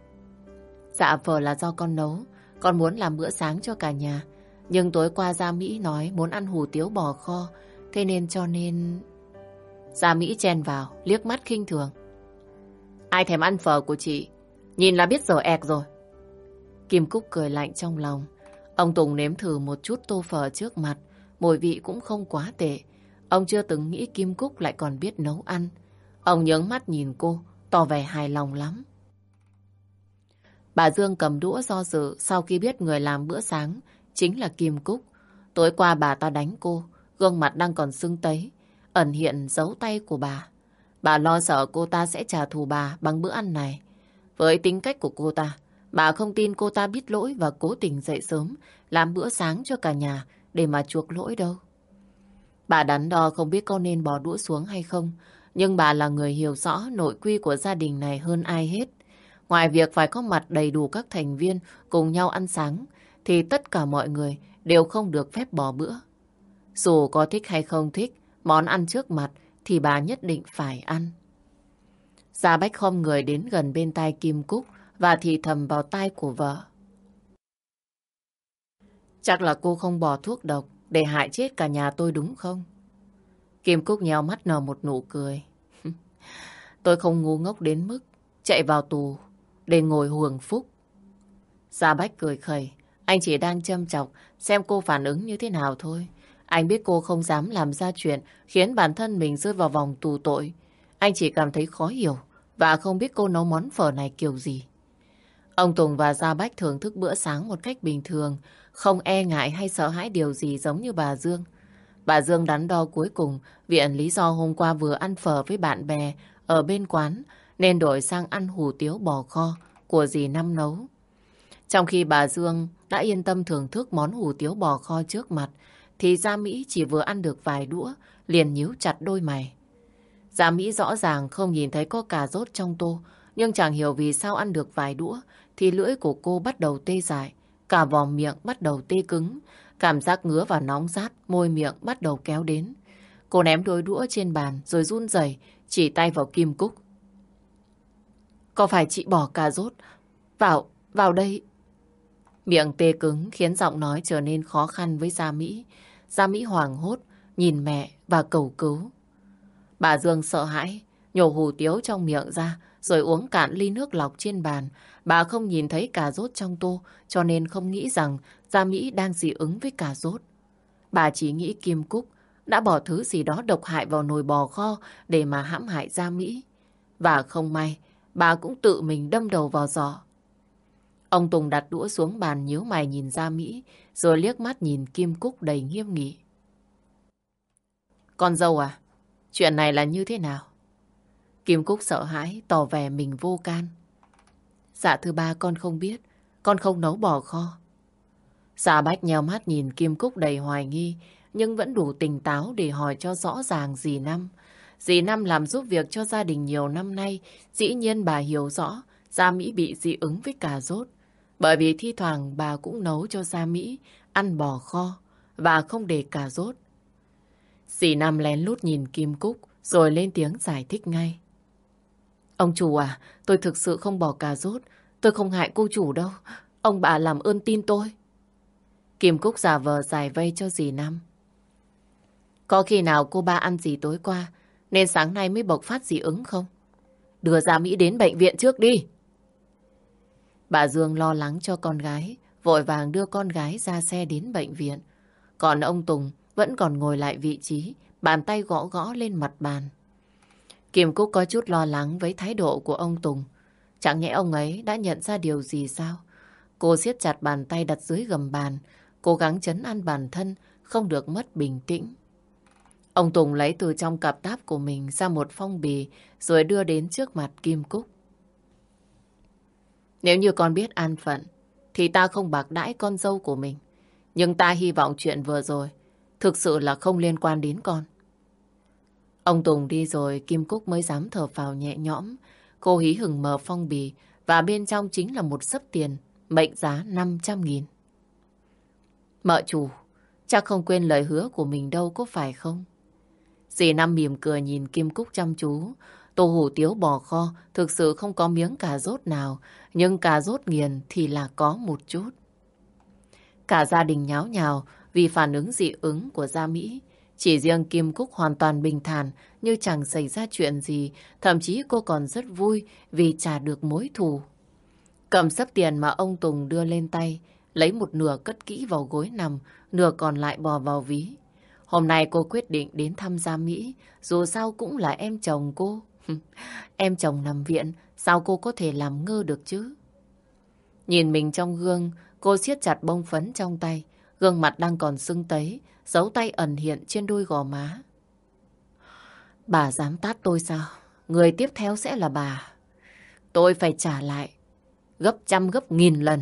Dạ phở là do con nấu. Con muốn làm bữa sáng cho cả nhà. Nhưng tối qua Gia Mỹ nói muốn ăn hủ tiếu bò kho. Thế nên cho nên... Gia Mỹ chen vào, liếc mắt khinh thường. Ai thèm ăn phở của chị? Nhìn là biết giờ ẹc rồi. Kim Cúc cười lạnh trong lòng. Ông Tùng nếm thử một chút tô phở trước mặt. Mùi vị cũng không quá tệ. Ông chưa từng nghĩ Kim Cúc lại còn biết nấu ăn. Ông nhướng mắt nhìn cô, tỏ vẻ hài lòng lắm. Bà Dương cầm đũa do dự sau khi biết người làm bữa sáng chính là Kim Cúc. Tối qua bà ta đánh cô, gương mặt đang còn sưng tấy, ẩn hiện dấu tay của bà. Bà lo sợ cô ta sẽ trả thù bà bằng bữa ăn này. Với tính cách của cô ta, bà không tin cô ta biết lỗi và cố tình dậy sớm, làm bữa sáng cho cả nhà để mà chuộc lỗi đâu. Bà đắn đo không biết có nên bỏ đũa xuống hay không, nhưng bà là người hiểu rõ nội quy của gia đình này hơn ai hết. Ngoài việc phải có mặt đầy đủ các thành viên cùng nhau ăn sáng, thì tất cả mọi người đều không được phép bỏ bữa. Dù có thích hay không thích, món ăn trước mặt thì bà nhất định phải ăn. Gia Bách không người đến gần bên tai Kim Cúc và thì thầm vào tai của vợ. Chắc là cô không bỏ thuốc độc để hại chết cả nhà tôi đúng không? Kim Cúc nheo mắt nở một nụ cười. tôi không ngu ngốc đến mức chạy vào tù để ngồi hưởng phúc. Gia Bách cười khẩy. Anh chỉ đang châm chọc xem cô phản ứng như thế nào thôi. Anh biết cô không dám làm ra chuyện khiến bản thân mình rơi vào vòng tù tội. Anh chỉ cảm thấy khó hiểu và không biết cô nấu món phở này kiểu gì. Ông Tùng và Gia Bách thưởng thức bữa sáng một cách bình thường, không e ngại hay sợ hãi điều gì giống như bà Dương. Bà Dương đắn đo cuối cùng viện lý do hôm qua vừa ăn phở với bạn bè ở bên quán nên đổi sang ăn hủ tiếu bò kho của dì Năm nấu. Trong khi bà Dương đã yên tâm thưởng thức món hủ tiếu bò kho trước mặt thì Gia Mỹ chỉ vừa ăn được vài đũa liền nhíu chặt đôi mày. Gia Mỹ rõ ràng không nhìn thấy có cà rốt trong tô nhưng chẳng hiểu vì sao ăn được vài đũa thì lưỡi của cô bắt đầu tê dại cả vòng miệng bắt đầu tê cứng cảm giác ngứa và nóng rát môi miệng bắt đầu kéo đến. Cô ném đôi đũa trên bàn rồi run rẩy chỉ tay vào Kim Cúc. Có phải chị bỏ cà rốt vào, vào đây? Miệng tê cứng khiến giọng nói trở nên khó khăn với Gia Mỹ. Gia Mỹ hoảng hốt, nhìn mẹ và cầu cứu. Bà Dương sợ hãi, nhổ hủ tiếu trong miệng ra, rồi uống cạn ly nước lọc trên bàn. Bà không nhìn thấy cà rốt trong tô, cho nên không nghĩ rằng Gia Mỹ đang dị ứng với cà rốt. Bà chỉ nghĩ Kim Cúc đã bỏ thứ gì đó độc hại vào nồi bò kho để mà hãm hại Gia Mỹ. Và không may, bà cũng tự mình đâm đầu vào giò. Ông Tùng đặt đũa xuống bàn nhíu mày nhìn Ra Mỹ, rồi liếc mắt nhìn Kim Cúc đầy nghiêm nghị. Con dâu à, chuyện này là như thế nào? Kim Cúc sợ hãi, tỏ vẻ mình vô can. Dạ thưa ba, con không biết, con không nấu bò kho. Dạ bách nheo mắt nhìn Kim Cúc đầy hoài nghi, nhưng vẫn đủ tỉnh táo để hỏi cho rõ ràng Dì năm. Dì Năm làm giúp việc cho gia đình nhiều năm nay, dĩ nhiên bà hiểu rõ Gia Mỹ bị dị ứng với cà rốt. Bởi vì thi thoảng bà cũng nấu cho Gia Mỹ ăn bò kho và không để cà rốt. Dì Nam lén lút nhìn Kim Cúc rồi lên tiếng giải thích ngay. Ông chủ à, tôi thực sự không bỏ cà rốt. Tôi không hại cô chủ đâu. Ông bà làm ơn tin tôi. Kim Cúc giả vờ giải vây cho dì Nam Có khi nào cô ba ăn gì tối qua nên sáng nay mới bộc phát dị ứng không? Đưa Gia Mỹ đến bệnh viện trước đi. Bà Dương lo lắng cho con gái, vội vàng đưa con gái ra xe đến bệnh viện. Còn ông Tùng vẫn còn ngồi lại vị trí, bàn tay gõ gõ lên mặt bàn. Kim Cúc có chút lo lắng với thái độ của ông Tùng. Chẳng nhẽ ông ấy đã nhận ra điều gì sao? Cô siết chặt bàn tay đặt dưới gầm bàn, cố gắng chấn an bản thân, không được mất bình tĩnh. Ông Tùng lấy từ trong cặp táp của mình ra một phong bì rồi đưa đến trước mặt Kim Cúc. Nếu như con biết an phận, thì ta không bạc đãi con dâu của mình. Nhưng ta hy vọng chuyện vừa rồi thực sự là không liên quan đến con. Ông Tùng đi rồi, Kim Cúc mới dám thở phào nhẹ nhõm. Cô hí hừng mở phong bì và bên trong chính là một sấp tiền mệnh giá 500 nghìn. Mợ chủ, chắc không quên lời hứa của mình đâu có phải không? Dì Năm mỉm cười nhìn Kim Cúc chăm chú. Tô hủ tiếu bò kho thực sự không có miếng cà rốt nào, nhưng cà rốt nghiền thì là có một chút. Cả gia đình nháo nhào vì phản ứng dị ứng của Gia Mỹ. Chỉ riêng Kim Cúc hoàn toàn bình thản như chẳng xảy ra chuyện gì, thậm chí cô còn rất vui vì trả được mối thù. Cầm sấp tiền mà ông Tùng đưa lên tay, lấy một nửa cất kỹ vào gối nằm, nửa còn lại bò vào ví. Hôm nay cô quyết định đến thăm Gia Mỹ, dù sao cũng là em chồng cô. em chồng nằm viện, sao cô có thể làm ngơ được chứ? Nhìn mình trong gương, cô siết chặt bông phấn trong tay, gương mặt đang còn sưng tấy, dấu tay ẩn hiện trên đôi gò má. Bà dám tát tôi sao? Người tiếp theo sẽ là bà. Tôi phải trả lại gấp trăm gấp nghìn lần.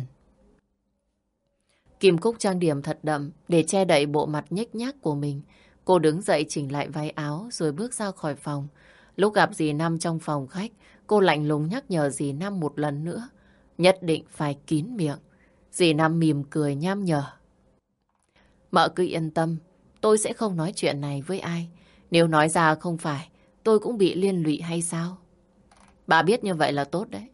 Kim Cúc trang điểm thật đậm để che đậy bộ mặt nhếch nhác của mình. Cô đứng dậy chỉnh lại váy áo rồi bước ra khỏi phòng. Lúc gặp dì Năm trong phòng khách, cô lạnh lùng nhắc nhở dì Năm một lần nữa. Nhất định phải kín miệng. Dì Năm mỉm cười nham nhở. Mợ cứ yên tâm, tôi sẽ không nói chuyện này với ai. Nếu nói ra không phải, tôi cũng bị liên lụy hay sao? Bà biết như vậy là tốt đấy.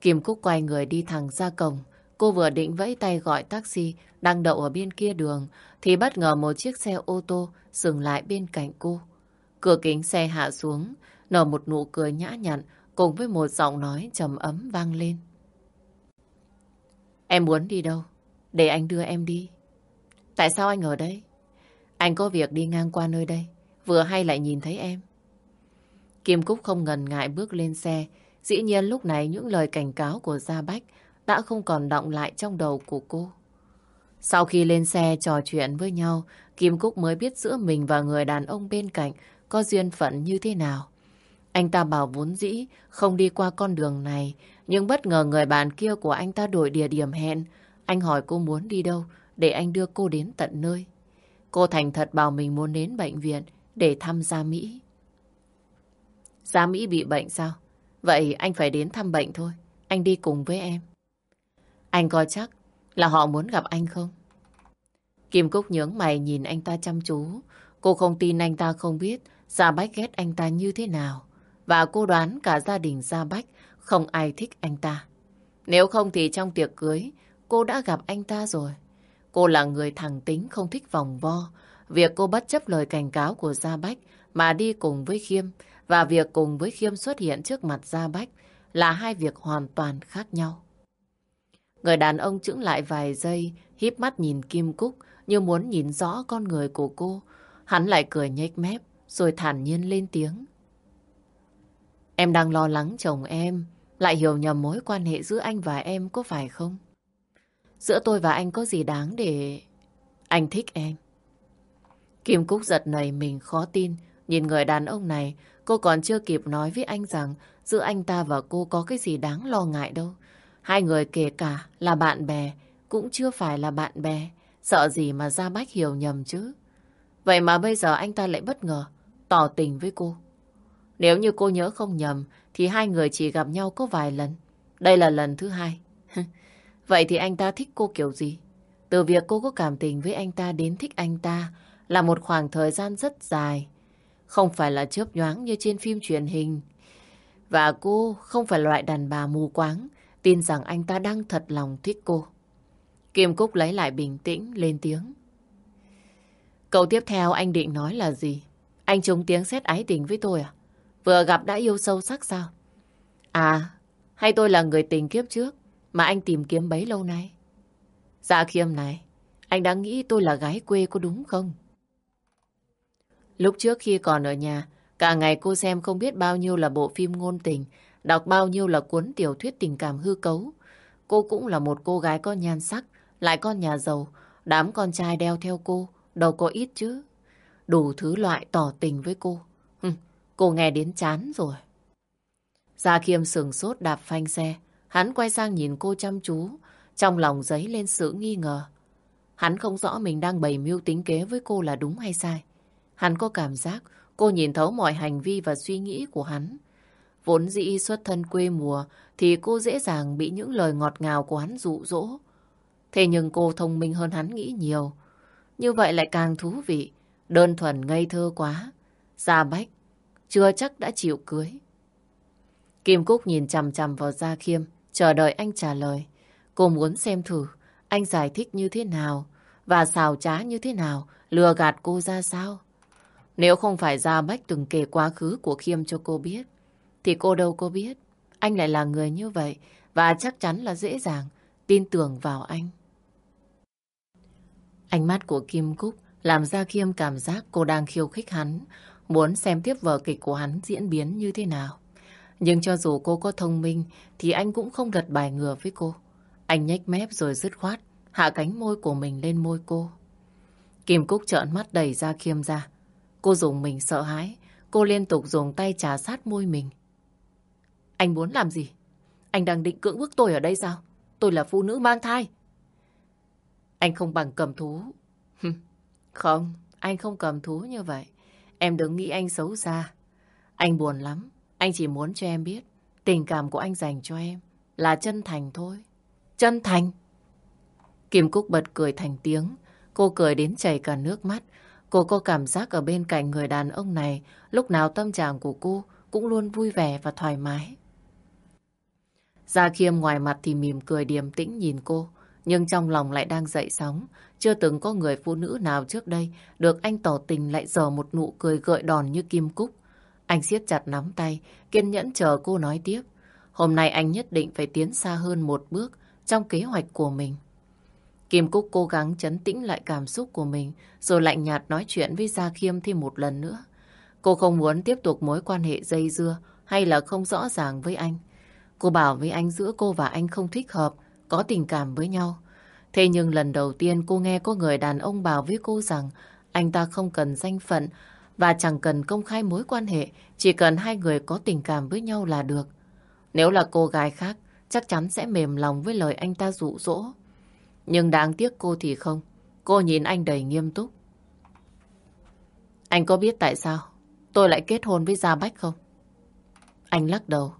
Kim Cúc quay người đi thẳng ra cổng. Cô vừa định vẫy tay gọi taxi đang đậu ở bên kia đường thì bất ngờ một chiếc xe ô tô dừng lại bên cạnh cô. Cửa kính xe hạ xuống, nở một nụ cười nhã nhặn cùng với một giọng nói trầm ấm vang lên. Em muốn đi đâu? Để anh đưa em đi. Tại sao anh ở đây? Anh có việc đi ngang qua nơi đây, vừa hay lại nhìn thấy em. Kim Cúc không ngần ngại bước lên xe. Dĩ nhiên lúc này những lời cảnh cáo của Gia Bách đã không còn động lại trong đầu của cô. Sau khi lên xe trò chuyện với nhau, Kim Cúc mới biết giữa mình và người đàn ông bên cạnh có duyên phận như thế nào. Anh ta bảo vốn dĩ không đi qua con đường này, nhưng bất ngờ người bạn kia của anh ta đổi địa điểm hẹn. Anh hỏi cô muốn đi đâu để anh đưa cô đến tận nơi. Cô thành thật bảo mình muốn đến bệnh viện để thăm Gia Mỹ. Gia Mỹ bị bệnh sao? Vậy anh phải đến thăm bệnh thôi. Anh đi cùng với em. Anh coi chắc là họ muốn gặp anh không? Kim Cúc nhướng mày nhìn anh ta chăm chú. Cô không tin anh ta không biết Gia Bách ghét anh ta như thế nào. Và cô đoán cả gia đình Gia Bách không ai thích anh ta. Nếu không thì trong tiệc cưới, cô đã gặp anh ta rồi. Cô là người thẳng tính không thích vòng vo. Việc cô bất chấp lời cảnh cáo của Gia Bách mà đi cùng với Khiêm và việc cùng với Khiêm xuất hiện trước mặt Gia Bách là hai việc hoàn toàn khác nhau. Người đàn ông chững lại vài giây, híp mắt nhìn Kim Cúc như muốn nhìn rõ con người của cô. Hắn lại cười nhếch mép, rồi thản nhiên lên tiếng. Em đang lo lắng chồng em, lại hiểu nhầm mối quan hệ giữa anh và em có phải không? Giữa tôi và anh có gì đáng để anh thích em? Kim Cúc giật nảy mình khó tin, nhìn người đàn ông này, cô còn chưa kịp nói với anh rằng giữa anh ta và cô có cái gì đáng lo ngại đâu. Hai người kể cả là bạn bè, cũng chưa phải là bạn bè. Sợ gì mà ra bách hiểu nhầm chứ. Vậy mà bây giờ anh ta lại bất ngờ tỏ tình với cô. Nếu như cô nhớ không nhầm, thì hai người chỉ gặp nhau có vài lần. Đây là lần thứ hai. Vậy thì anh ta thích cô kiểu gì? Từ việc cô có cảm tình với anh ta đến thích anh ta là một khoảng thời gian rất dài. Không phải là chớp nhoáng như trên phim truyền hình. Và cô không phải loại đàn bà mù quáng tin rằng anh ta đang thật lòng thích cô. Kim Cúc lấy lại bình tĩnh, lên tiếng. Câu tiếp theo anh định nói là gì? Anh trúng tiếng xét ái tình với tôi à? Vừa gặp đã yêu sâu sắc sao? À, hay tôi là người tình kiếp trước mà anh tìm kiếm bấy lâu nay? Dạ khiêm này, anh đã nghĩ tôi là gái quê có đúng không? Lúc trước khi còn ở nhà, cả ngày cô xem không biết bao nhiêu là bộ phim ngôn tình, đọc bao nhiêu là cuốn tiểu thuyết tình cảm hư cấu. Cô cũng là một cô gái có nhan sắc, lại con nhà giàu, đám con trai đeo theo cô, đâu có ít chứ. Đủ thứ loại tỏ tình với cô. Cô nghe đến chán rồi. Gia Khiêm sừng sốt đạp phanh xe. Hắn quay sang nhìn cô chăm chú. Trong lòng giấy lên sự nghi ngờ. Hắn không rõ mình đang bày mưu tính kế với cô là đúng hay sai. Hắn có cảm giác cô nhìn thấu mọi hành vi và suy nghĩ của hắn. Vốn dĩ xuất thân quê mùa, thì cô dễ dàng bị những lời ngọt ngào của hắn dụ dỗ. Thế nhưng cô thông minh hơn hắn nghĩ nhiều. Như vậy lại càng thú vị. Đơn thuần ngây thơ quá. Gia Bách chưa chắc đã chịu cưới. Kim Cúc nhìn chằm chằm vào Gia Khiêm, chờ đợi anh trả lời. Cô muốn xem thử anh giải thích như thế nào và xào trá như thế nào, lừa gạt cô ra sao. Nếu không phải Gia Bách từng kể quá khứ của Khiêm cho cô biết, thì cô đâu có biết anh lại là người như vậy và chắc chắn là dễ dàng tin tưởng vào anh. Ánh mắt của Kim Cúc làm ra Khiêm cảm giác cô đang khiêu khích hắn, muốn xem tiếp vở kịch của hắn diễn biến như thế nào. Nhưng cho dù cô có thông minh thì anh cũng không đặt bài ngừa với cô. Anh nhếch mép rồi dứt khoát, hạ cánh môi của mình lên môi cô. Kim Cúc trợn mắt đẩy ra Khiêm ra. Cô dùng mình sợ hãi, cô liên tục dùng tay trà sát môi mình. Anh muốn làm gì? Anh đang định cưỡng bức tôi ở đây sao? Tôi là phụ nữ mang thai. Anh không bằng cầm thú. không, anh không cầm thú như vậy. Em đừng nghĩ anh xấu xa. Anh buồn lắm. Anh chỉ muốn cho em biết tình cảm của anh dành cho em là chân thành thôi. Chân thành. Kim Cúc bật cười thành tiếng. Cô cười đến chảy cả nước mắt. Cô có cảm giác ở bên cạnh người đàn ông này lúc nào tâm trạng của cô cũng luôn vui vẻ và thoải mái. Gia Khiêm ngoài mặt thì mỉm cười điềm tĩnh nhìn cô, nhưng trong lòng lại đang dậy sóng. Chưa từng có người phụ nữ nào trước đây được anh tỏ tình lại giờ một nụ cười gợi đòn như kim cúc. Anh siết chặt nắm tay, kiên nhẫn chờ cô nói tiếp. Hôm nay anh nhất định phải tiến xa hơn một bước trong kế hoạch của mình. Kim Cúc cố gắng chấn tĩnh lại cảm xúc của mình, rồi lạnh nhạt nói chuyện với Gia Khiêm thêm một lần nữa. Cô không muốn tiếp tục mối quan hệ dây dưa hay là không rõ ràng với anh. Cô bảo với anh giữa cô và anh không thích hợp, có tình cảm với nhau. Thế nhưng lần đầu tiên cô nghe có người đàn ông bảo với cô rằng anh ta không cần danh phận và chẳng cần công khai mối quan hệ, chỉ cần hai người có tình cảm với nhau là được. Nếu là cô gái khác, chắc chắn sẽ mềm lòng với lời anh ta dụ dỗ. Nhưng đáng tiếc cô thì không. Cô nhìn anh đầy nghiêm túc. Anh có biết tại sao tôi lại kết hôn với Gia Bách không? Anh lắc đầu.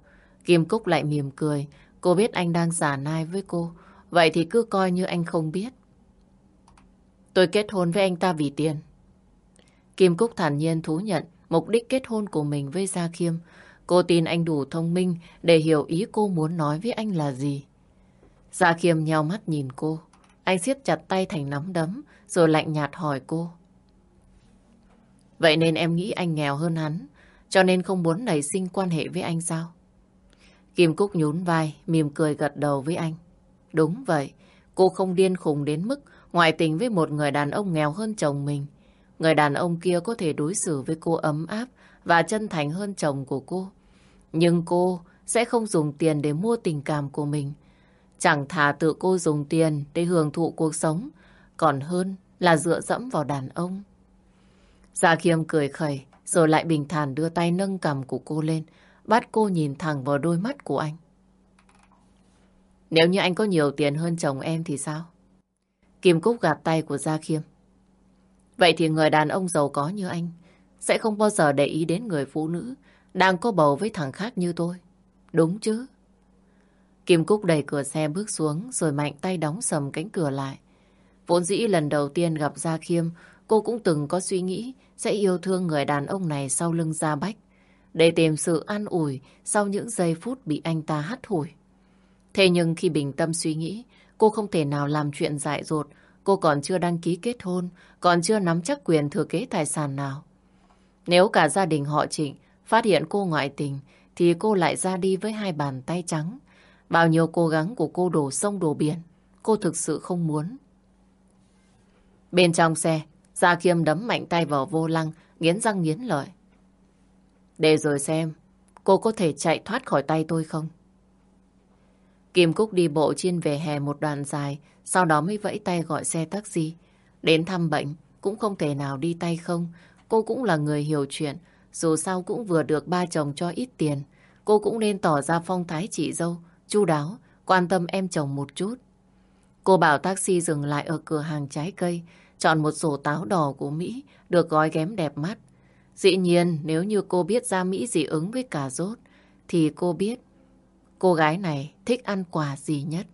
Kim Cúc lại mỉm cười. Cô biết anh đang giả nai với cô. Vậy thì cứ coi như anh không biết. Tôi kết hôn với anh ta vì tiền. Kim Cúc thản nhiên thú nhận mục đích kết hôn của mình với Gia Khiêm. Cô tin anh đủ thông minh để hiểu ý cô muốn nói với anh là gì. Gia Khiêm nheo mắt nhìn cô. Anh siết chặt tay thành nắm đấm, rồi lạnh nhạt hỏi cô. Vậy nên em nghĩ anh nghèo hơn hắn, cho nên không muốn nảy sinh quan hệ với anh sao? Kim Cúc nhún vai, mỉm cười gật đầu với anh. Đúng vậy, cô không điên khùng đến mức ngoại tình với một người đàn ông nghèo hơn chồng mình. Người đàn ông kia có thể đối xử với cô ấm áp và chân thành hơn chồng của cô. Nhưng cô sẽ không dùng tiền để mua tình cảm của mình. Chẳng thà tự cô dùng tiền để hưởng thụ cuộc sống, còn hơn là dựa dẫm vào đàn ông. Gia Khiêm cười khẩy, rồi lại bình thản đưa tay nâng cầm của cô lên, bắt cô nhìn thẳng vào đôi mắt của anh. Nếu như anh có nhiều tiền hơn chồng em thì sao? Kim Cúc gạt tay của Gia Khiêm. Vậy thì người đàn ông giàu có như anh sẽ không bao giờ để ý đến người phụ nữ đang có bầu với thằng khác như tôi. Đúng chứ? Kim Cúc đẩy cửa xe bước xuống rồi mạnh tay đóng sầm cánh cửa lại. Vốn dĩ lần đầu tiên gặp Gia Khiêm, cô cũng từng có suy nghĩ sẽ yêu thương người đàn ông này sau lưng Gia Bách để tìm sự an ủi sau những giây phút bị anh ta hắt hủi. Thế nhưng khi bình tâm suy nghĩ, cô không thể nào làm chuyện dại dột, cô còn chưa đăng ký kết hôn, còn chưa nắm chắc quyền thừa kế tài sản nào. Nếu cả gia đình họ Trịnh phát hiện cô ngoại tình, thì cô lại ra đi với hai bàn tay trắng. Bao nhiêu cố gắng của cô đổ sông đổ biển, cô thực sự không muốn. Bên trong xe, Gia Khiêm đấm mạnh tay vào vô lăng, nghiến răng nghiến lợi. Để rồi xem, cô có thể chạy thoát khỏi tay tôi không? Kim Cúc đi bộ trên về hè một đoạn dài, sau đó mới vẫy tay gọi xe taxi. Đến thăm bệnh, cũng không thể nào đi tay không. Cô cũng là người hiểu chuyện, dù sao cũng vừa được ba chồng cho ít tiền. Cô cũng nên tỏ ra phong thái chị dâu, chu đáo, quan tâm em chồng một chút. Cô bảo taxi dừng lại ở cửa hàng trái cây, chọn một sổ táo đỏ của Mỹ, được gói ghém đẹp mắt. Dĩ nhiên, nếu như cô biết ra Mỹ dị ứng với cà rốt, thì cô biết cô gái này thích ăn quà gì nhất.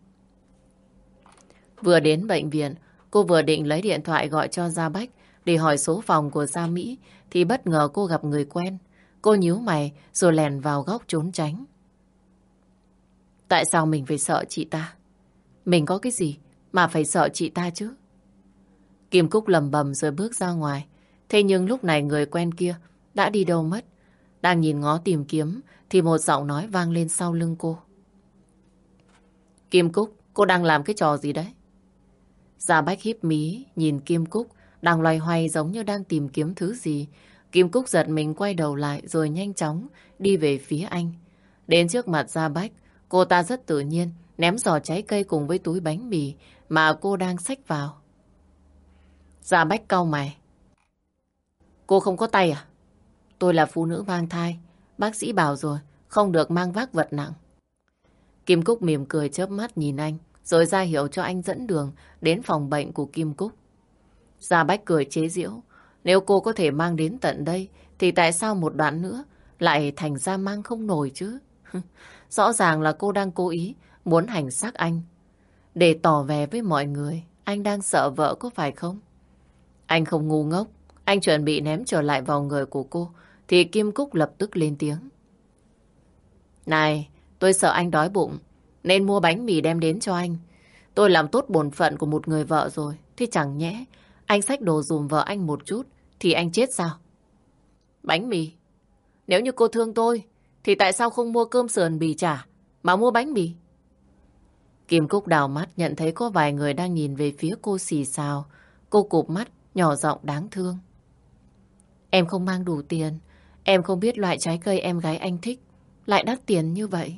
Vừa đến bệnh viện, cô vừa định lấy điện thoại gọi cho Gia Bách để hỏi số phòng của Gia Mỹ, thì bất ngờ cô gặp người quen. Cô nhíu mày rồi lèn vào góc trốn tránh. Tại sao mình phải sợ chị ta? Mình có cái gì mà phải sợ chị ta chứ? Kim Cúc lầm bầm rồi bước ra ngoài. Thế nhưng lúc này người quen kia đã đi đâu mất. Đang nhìn ngó tìm kiếm thì một giọng nói vang lên sau lưng cô. Kim Cúc, cô đang làm cái trò gì đấy? Gia Bách híp mí, nhìn Kim Cúc, đang loay hoay giống như đang tìm kiếm thứ gì. Kim Cúc giật mình quay đầu lại rồi nhanh chóng đi về phía anh. Đến trước mặt Gia Bách, cô ta rất tự nhiên ném giò trái cây cùng với túi bánh mì mà cô đang xách vào. Gia Bách cau mày. Cô không có tay à? Tôi là phụ nữ mang thai. Bác sĩ bảo rồi, không được mang vác vật nặng. Kim Cúc mỉm cười chớp mắt nhìn anh, rồi ra hiệu cho anh dẫn đường đến phòng bệnh của Kim Cúc. Gia Bách cười chế giễu. Nếu cô có thể mang đến tận đây, thì tại sao một đoạn nữa lại thành ra mang không nổi chứ? Rõ ràng là cô đang cố ý muốn hành xác anh. Để tỏ vẻ với mọi người, anh đang sợ vợ có phải không? Anh không ngu ngốc, anh chuẩn bị ném trở lại vào người của cô, thì Kim Cúc lập tức lên tiếng. Này, tôi sợ anh đói bụng, nên mua bánh mì đem đến cho anh. Tôi làm tốt bổn phận của một người vợ rồi, thì chẳng nhẽ anh xách đồ dùm vợ anh một chút, thì anh chết sao? Bánh mì? Nếu như cô thương tôi, thì tại sao không mua cơm sườn bì chả, mà mua bánh mì? Kim Cúc đào mắt nhận thấy có vài người đang nhìn về phía cô xì xào. Cô cụp mắt, nhỏ giọng đáng thương. Em không mang đủ tiền. Em không biết loại trái cây em gái anh thích lại đắt tiền như vậy.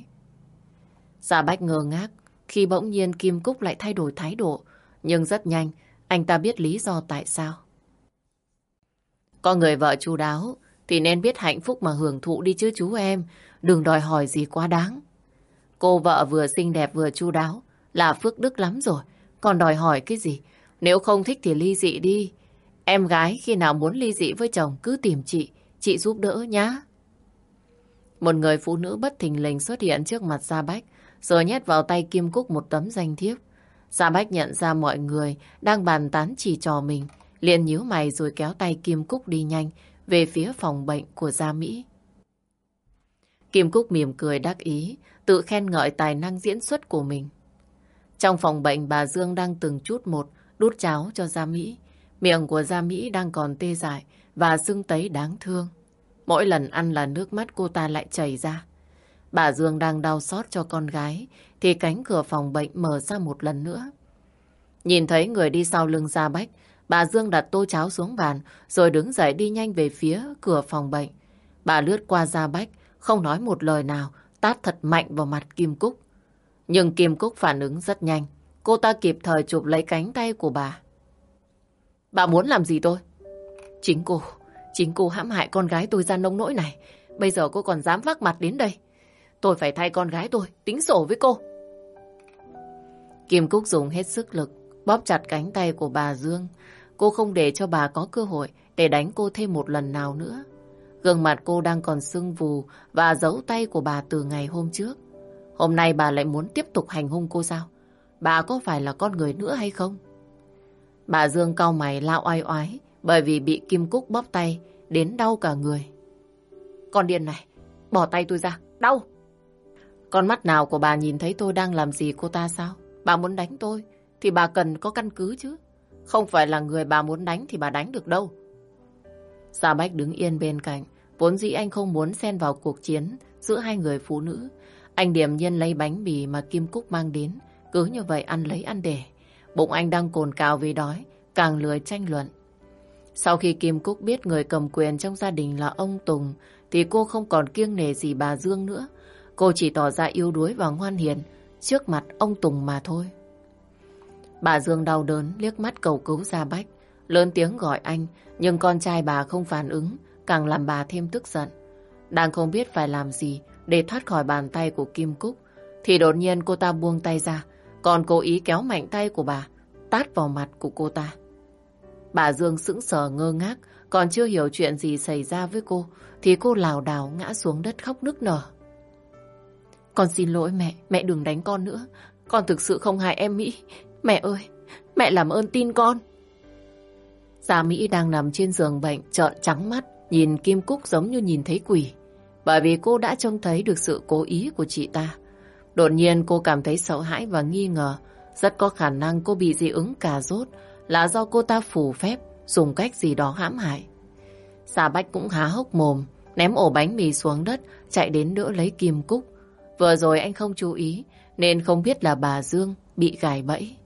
Dạ Bách ngờ ngác khi bỗng nhiên Kim Cúc lại thay đổi thái độ. Nhưng rất nhanh, anh ta biết lý do tại sao. Có người vợ chu đáo thì nên biết hạnh phúc mà hưởng thụ đi chứ chú em. Đừng đòi hỏi gì quá đáng. Cô vợ vừa xinh đẹp vừa chu đáo là phước đức lắm rồi. Còn đòi hỏi cái gì? Nếu không thích thì ly dị đi. Em gái khi nào muốn ly dị với chồng cứ tìm chị. Chị giúp đỡ nhá. Một người phụ nữ bất thình lình xuất hiện trước mặt Gia Bách rồi nhét vào tay Kim Cúc một tấm danh thiếp. Gia Bách nhận ra mọi người đang bàn tán chỉ trò mình. liền nhíu mày rồi kéo tay Kim Cúc đi nhanh về phía phòng bệnh của Gia Mỹ. Kim Cúc mỉm cười đắc ý, tự khen ngợi tài năng diễn xuất của mình. Trong phòng bệnh bà Dương đang từng chút một đút cháo cho Gia Mỹ. Miệng của Gia Mỹ đang còn tê dại và sưng tấy đáng thương. Mỗi lần ăn là nước mắt cô ta lại chảy ra. Bà Dương đang đau xót cho con gái thì cánh cửa phòng bệnh mở ra một lần nữa. Nhìn thấy người đi sau lưng Gia Bách, bà Dương đặt tô cháo xuống bàn rồi đứng dậy đi nhanh về phía cửa phòng bệnh. Bà lướt qua Gia Bách, không nói một lời nào, tát thật mạnh vào mặt Kim Cúc. Nhưng Kim Cúc phản ứng rất nhanh. Cô ta kịp thời chụp lấy cánh tay của bà. Bà muốn làm gì tôi? Chính cô, chính cô hãm hại con gái tôi ra nông nỗi này. Bây giờ cô còn dám vác mặt đến đây. Tôi phải thay con gái tôi, tính sổ với cô. Kim Cúc dùng hết sức lực, bóp chặt cánh tay của bà Dương. Cô không để cho bà có cơ hội để đánh cô thêm một lần nào nữa. Gương mặt cô đang còn sưng vù và giấu tay của bà từ ngày hôm trước. Hôm nay bà lại muốn tiếp tục hành hung cô sao? Bà có phải là con người nữa hay không? Bà Dương cau mày lao oai oái bởi vì bị Kim Cúc bóp tay đến đau cả người. Con điên này, bỏ tay tôi ra, đau. Con mắt nào của bà nhìn thấy tôi đang làm gì cô ta sao? Bà muốn đánh tôi thì bà cần có căn cứ chứ. Không phải là người bà muốn đánh thì bà đánh được đâu. Gia Bách đứng yên bên cạnh. Vốn dĩ anh không muốn xen vào cuộc chiến giữa hai người phụ nữ. Anh điềm nhiên lấy bánh mì mà Kim Cúc mang đến. Cứ như vậy ăn lấy ăn để. Bụng anh đang cồn cào vì đói. Càng lười tranh luận. Sau khi Kim Cúc biết người cầm quyền trong gia đình là ông Tùng, thì cô không còn kiêng nề gì bà Dương nữa. Cô chỉ tỏ ra yếu đuối và ngoan hiền trước mặt ông Tùng mà thôi. Bà Dương đau đớn, liếc mắt cầu cứu ra Bách lớn tiếng gọi anh, nhưng con trai bà không phản ứng, càng làm bà thêm tức giận. Đang không biết phải làm gì để thoát khỏi bàn tay của Kim Cúc, thì đột nhiên cô ta buông tay ra còn cố ý kéo mạnh tay của bà tát vào mặt của cô ta. Bà Dương sững sờ ngơ ngác còn chưa hiểu chuyện gì xảy ra với cô thì cô lảo đảo ngã xuống đất khóc nức nở. Con xin lỗi mẹ, mẹ đừng đánh con nữa. Con thực sự không hại em Mỹ. Mẹ ơi, mẹ làm ơn tin con. Gia Mỹ đang nằm trên giường bệnh, trợn trắng mắt, nhìn Kim Cúc giống như nhìn thấy quỷ. Bởi vì cô đã trông thấy được sự cố ý của chị ta. Đột nhiên cô cảm thấy sợ hãi và nghi ngờ. Rất có khả năng cô bị dị ứng cà rốt là do cô ta phủ phép dùng cách gì đó hãm hại. Xà Bách cũng há hốc mồm, ném ổ bánh mì xuống đất, chạy đến đỡ lấy Kim Cúc. Vừa rồi anh không chú ý, nên không biết là bà Dương bị gài bẫy.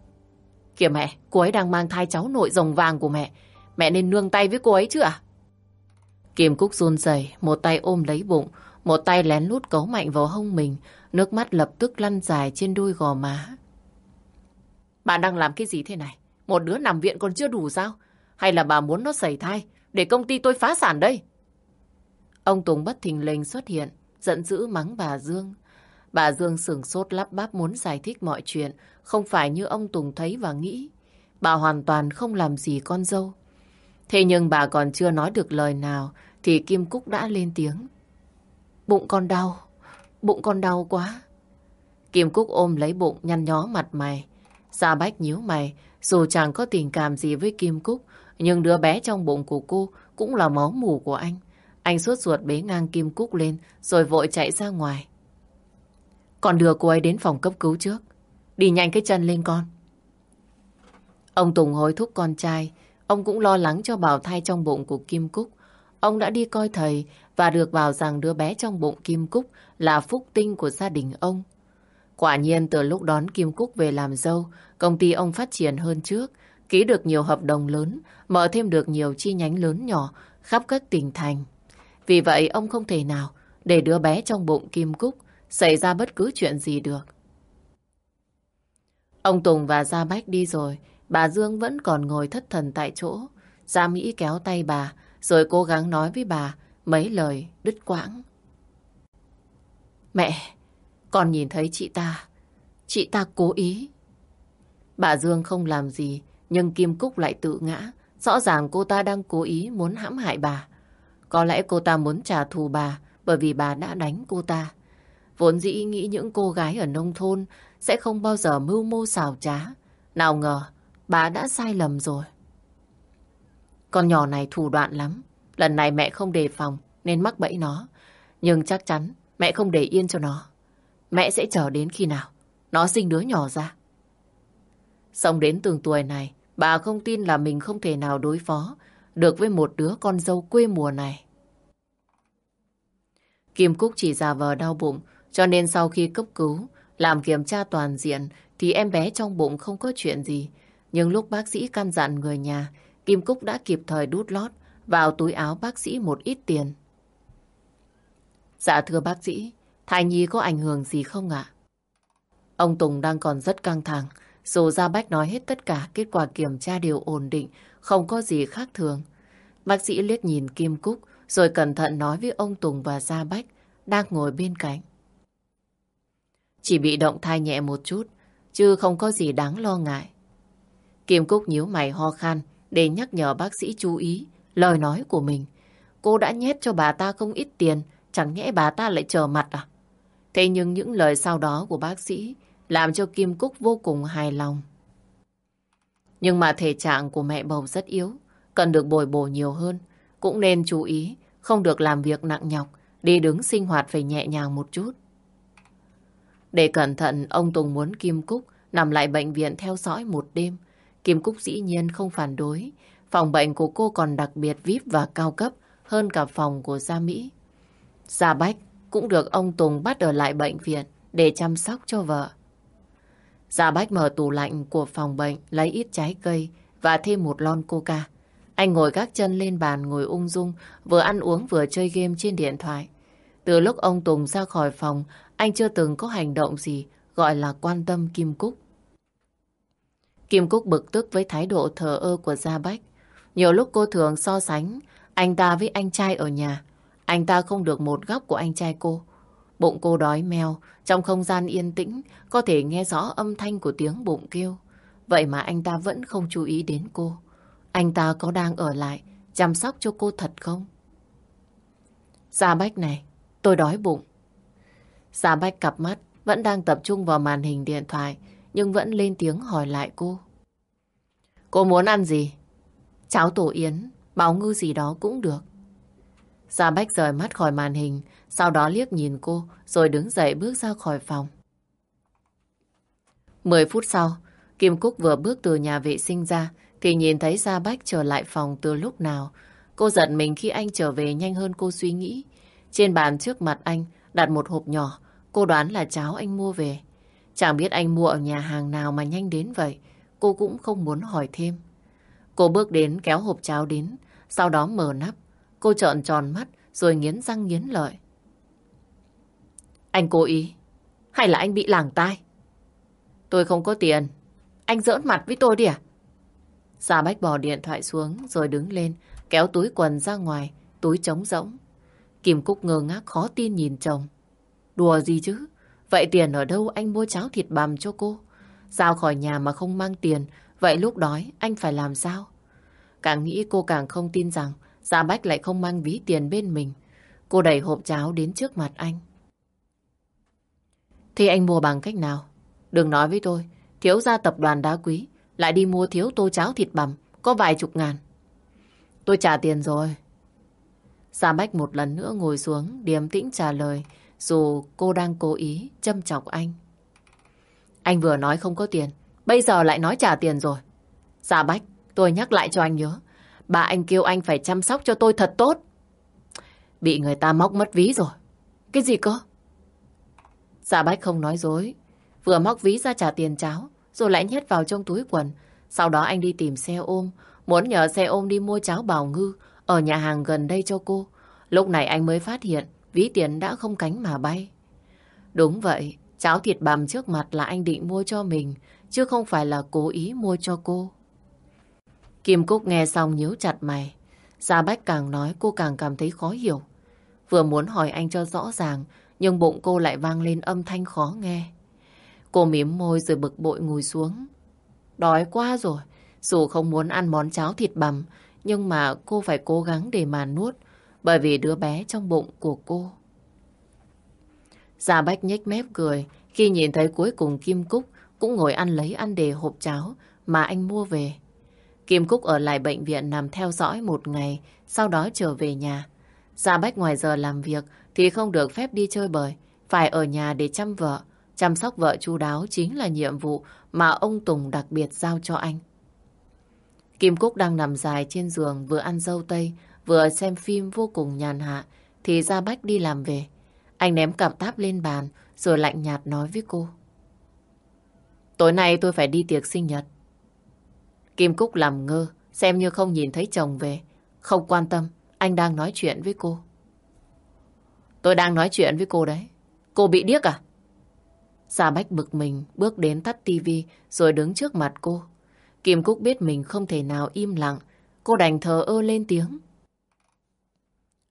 Kìa mẹ, cô ấy đang mang thai cháu nội rồng vàng của mẹ. Mẹ nên nương tay với cô ấy chứ ạ? Kim Cúc run rẩy, một tay ôm lấy bụng, một tay lén lút cấu mạnh vào hông mình, nước mắt lập tức lăn dài trên đôi gò má. Bà đang làm cái gì thế này? Một đứa nằm viện còn chưa đủ sao? Hay là bà muốn nó xảy thai để công ty tôi phá sản đây? Ông Tùng bất thình lình xuất hiện, giận dữ mắng bà Dương. Bà Dương sửng sốt lắp bắp muốn giải thích mọi chuyện, không phải như ông Tùng thấy và nghĩ. Bà hoàn toàn không làm gì con dâu. Thế nhưng bà còn chưa nói được lời nào thì Kim Cúc đã lên tiếng. Bụng con đau, bụng con đau quá. Kim Cúc ôm lấy bụng nhăn nhó mặt mày. Gia Bách nhíu mày, dù chẳng có tình cảm gì với Kim Cúc, nhưng đứa bé trong bụng của cô cũng là máu mủ của anh. Anh suốt ruột bế ngang Kim Cúc lên rồi vội chạy ra ngoài. Còn đưa cô ấy đến phòng cấp cứu trước. Đi nhanh cái chân lên con. Ông Tùng hối thúc con trai. Ông cũng lo lắng cho bào thai trong bụng của Kim Cúc. Ông đã đi coi thầy và được bảo rằng đứa bé trong bụng Kim Cúc là phúc tinh của gia đình ông. Quả nhiên từ lúc đón Kim Cúc về làm dâu, công ty ông phát triển hơn trước, ký được nhiều hợp đồng lớn, mở thêm được nhiều chi nhánh lớn nhỏ khắp các tỉnh thành. Vì vậy ông không thể nào để đứa bé trong bụng Kim Cúc xảy ra bất cứ chuyện gì được. Ông Tùng và Gia Bách đi rồi, bà Dương vẫn còn ngồi thất thần tại chỗ. Gia Mỹ kéo tay bà, rồi cố gắng nói với bà mấy lời đứt quãng. Mẹ, con nhìn thấy chị ta, chị ta cố ý. Bà Dương không làm gì, nhưng Kim Cúc lại tự ngã. Rõ ràng cô ta đang cố ý muốn hãm hại bà. Có lẽ cô ta muốn trả thù bà bởi vì bà đã đánh cô ta. Vốn dĩ nghĩ những cô gái ở nông thôn sẽ không bao giờ mưu mô xảo trá. Nào ngờ, bà đã sai lầm rồi. Con nhỏ này thủ đoạn lắm. Lần này mẹ không đề phòng nên mắc bẫy nó. Nhưng chắc chắn mẹ không để yên cho nó. Mẹ sẽ chờ đến khi nào nó sinh đứa nhỏ ra. Xong đến từng tuổi này, bà không tin là mình không thể nào đối phó được với một đứa con dâu quê mùa này. Kim Cúc chỉ giả vờ đau bụng, cho nên sau khi cấp cứu, làm kiểm tra toàn diện thì em bé trong bụng không có chuyện gì. Nhưng lúc bác sĩ căn dặn người nhà, Kim Cúc đã kịp thời đút lót vào túi áo bác sĩ một ít tiền. Dạ thưa bác sĩ, thai nhi có ảnh hưởng gì không ạ? Ông Tùng đang còn rất căng thẳng. Dù Gia Bách nói hết tất cả kết quả kiểm tra đều ổn định, không có gì khác thường. Bác sĩ liếc nhìn Kim Cúc rồi cẩn thận nói với ông Tùng và Gia Bách đang ngồi bên cạnh. Chỉ bị động thai nhẹ một chút, chứ không có gì đáng lo ngại. Kim Cúc nhíu mày ho khan để nhắc nhở bác sĩ chú ý lời nói của mình. Cô đã nhét cho bà ta không ít tiền, chẳng nhẽ bà ta lại chờ mặt à? Thế nhưng những lời sau đó của bác sĩ làm cho Kim Cúc vô cùng hài lòng. Nhưng mà thể trạng của mẹ bầu rất yếu, cần được bồi bổ nhiều hơn. Cũng nên chú ý, không được làm việc nặng nhọc, đi đứng sinh hoạt phải nhẹ nhàng một chút. Để cẩn thận, ông Tùng muốn Kim Cúc nằm lại bệnh viện theo dõi một đêm. Kim Cúc dĩ nhiên không phản đối. Phòng bệnh của cô còn đặc biệt VIP và cao cấp hơn cả phòng của Gia Mỹ. Gia Bách cũng được ông Tùng bắt ở lại bệnh viện để chăm sóc cho vợ. Gia Bách mở tủ lạnh của phòng bệnh, lấy ít trái cây và thêm một lon coca. Anh ngồi gác chân lên bàn ngồi ung dung, vừa ăn uống vừa chơi game trên điện thoại. Từ lúc ông Tùng ra khỏi phòng, anh chưa từng có hành động gì gọi là quan tâm Kim Cúc. Kim Cúc bực tức với thái độ thờ ơ của Gia Bách. Nhiều lúc cô thường so sánh anh ta với anh trai ở nhà. Anh ta không được một góc của anh trai cô. Bụng cô đói meo, trong không gian yên tĩnh, có thể nghe rõ âm thanh của tiếng bụng kêu. Vậy mà anh ta vẫn không chú ý đến cô. Anh ta có đang ở lại, chăm sóc cho cô thật không? Gia Bách này, tôi đói bụng. Gia Bách cặp mắt, vẫn đang tập trung vào màn hình điện thoại, nhưng vẫn lên tiếng hỏi lại cô. Cô muốn ăn gì? Cháo tổ yến, báo ngư gì đó cũng được. Gia Bách rời mắt khỏi màn hình, sau đó liếc nhìn cô, rồi đứng dậy bước ra khỏi phòng. Mười phút sau, Kim Cúc vừa bước từ nhà vệ sinh ra, thì nhìn thấy Gia Bách trở lại phòng từ lúc nào. Cô giận mình khi anh trở về nhanh hơn cô suy nghĩ. Trên bàn trước mặt anh đặt một hộp nhỏ, cô đoán là cháo anh mua về. Chẳng biết anh mua ở nhà hàng nào mà nhanh đến vậy, cô cũng không muốn hỏi thêm. Cô bước đến kéo hộp cháo đến, sau đó mở nắp. Cô trợn tròn mắt rồi nghiến răng nghiến lợi. Anh cố ý, hay là anh bị làng tai? Tôi không có tiền, anh giỡn mặt với tôi đi à? Gia Bách bỏ điện thoại xuống rồi đứng lên, kéo túi quần ra ngoài, túi trống rỗng. Kim Cúc ngơ ngác khó tin nhìn chồng. Đùa gì chứ? Vậy tiền ở đâu anh mua cháo thịt bằm cho cô? sao khỏi nhà mà không mang tiền, vậy lúc đói anh phải làm sao? Càng nghĩ cô càng không tin rằng Gia Bách lại không mang ví tiền bên mình. Cô đẩy hộp cháo đến trước mặt anh. Thì anh mua bằng cách nào? Đừng nói với tôi, thiếu gia tập đoàn đá quý, lại đi mua thiếu tô cháo thịt bằm, có vài chục ngàn. Tôi trả tiền rồi. Gia Bách một lần nữa ngồi xuống, điềm tĩnh trả lời, dù cô đang cố ý châm chọc anh. Anh vừa nói không có tiền, bây giờ lại nói trả tiền rồi. Dạ Bách, tôi nhắc lại cho anh nhớ, bà anh kêu anh phải chăm sóc cho tôi thật tốt. Bị người ta móc mất ví rồi. Cái gì cơ? Dạ Bách không nói dối, vừa móc ví ra trả tiền cháo, rồi lại nhét vào trong túi quần. Sau đó anh đi tìm xe ôm, muốn nhờ xe ôm đi mua cháo bào ngư ở nhà hàng gần đây cho cô. Lúc này anh mới phát hiện ví tiền đã không cánh mà bay. Đúng vậy, cháo thịt bằm trước mặt là anh định mua cho mình, chứ không phải là cố ý mua cho cô. Kim Cúc nghe xong nhíu chặt mày. Gia Bách càng nói cô càng cảm thấy khó hiểu. Vừa muốn hỏi anh cho rõ ràng, nhưng bụng cô lại vang lên âm thanh khó nghe. Cô mím môi rồi bực bội ngồi xuống. Đói quá rồi. Dù không muốn ăn món cháo thịt bằm, nhưng mà cô phải cố gắng để mà nuốt, bởi vì đứa bé trong bụng của cô. Gia Bách nhếch mép cười khi nhìn thấy cuối cùng Kim Cúc cũng ngồi ăn lấy ăn đề hộp cháo mà anh mua về. Kim Cúc ở lại bệnh viện nằm theo dõi một ngày, sau đó trở về nhà. Gia Bách ngoài giờ làm việc thì không được phép đi chơi bời, phải ở nhà để chăm vợ, Chăm sóc vợ chu đáo chính là nhiệm vụ mà ông Tùng đặc biệt giao cho anh. Kim Cúc đang nằm dài trên giường vừa ăn dâu tây, vừa xem phim vô cùng nhàn hạ, thì Gia Bách đi làm về. Anh ném cặp táp lên bàn, rồi lạnh nhạt nói với cô. Tối nay tôi phải đi tiệc sinh nhật. Kim Cúc làm ngơ, xem như không nhìn thấy chồng về. Không quan tâm, anh đang nói chuyện với cô. Tôi đang nói chuyện với cô đấy. Cô bị điếc à? Gia Bách bực mình, bước đến tắt tivi rồi đứng trước mặt cô. Kim Cúc biết mình không thể nào im lặng, cô đành thờ ơ lên tiếng.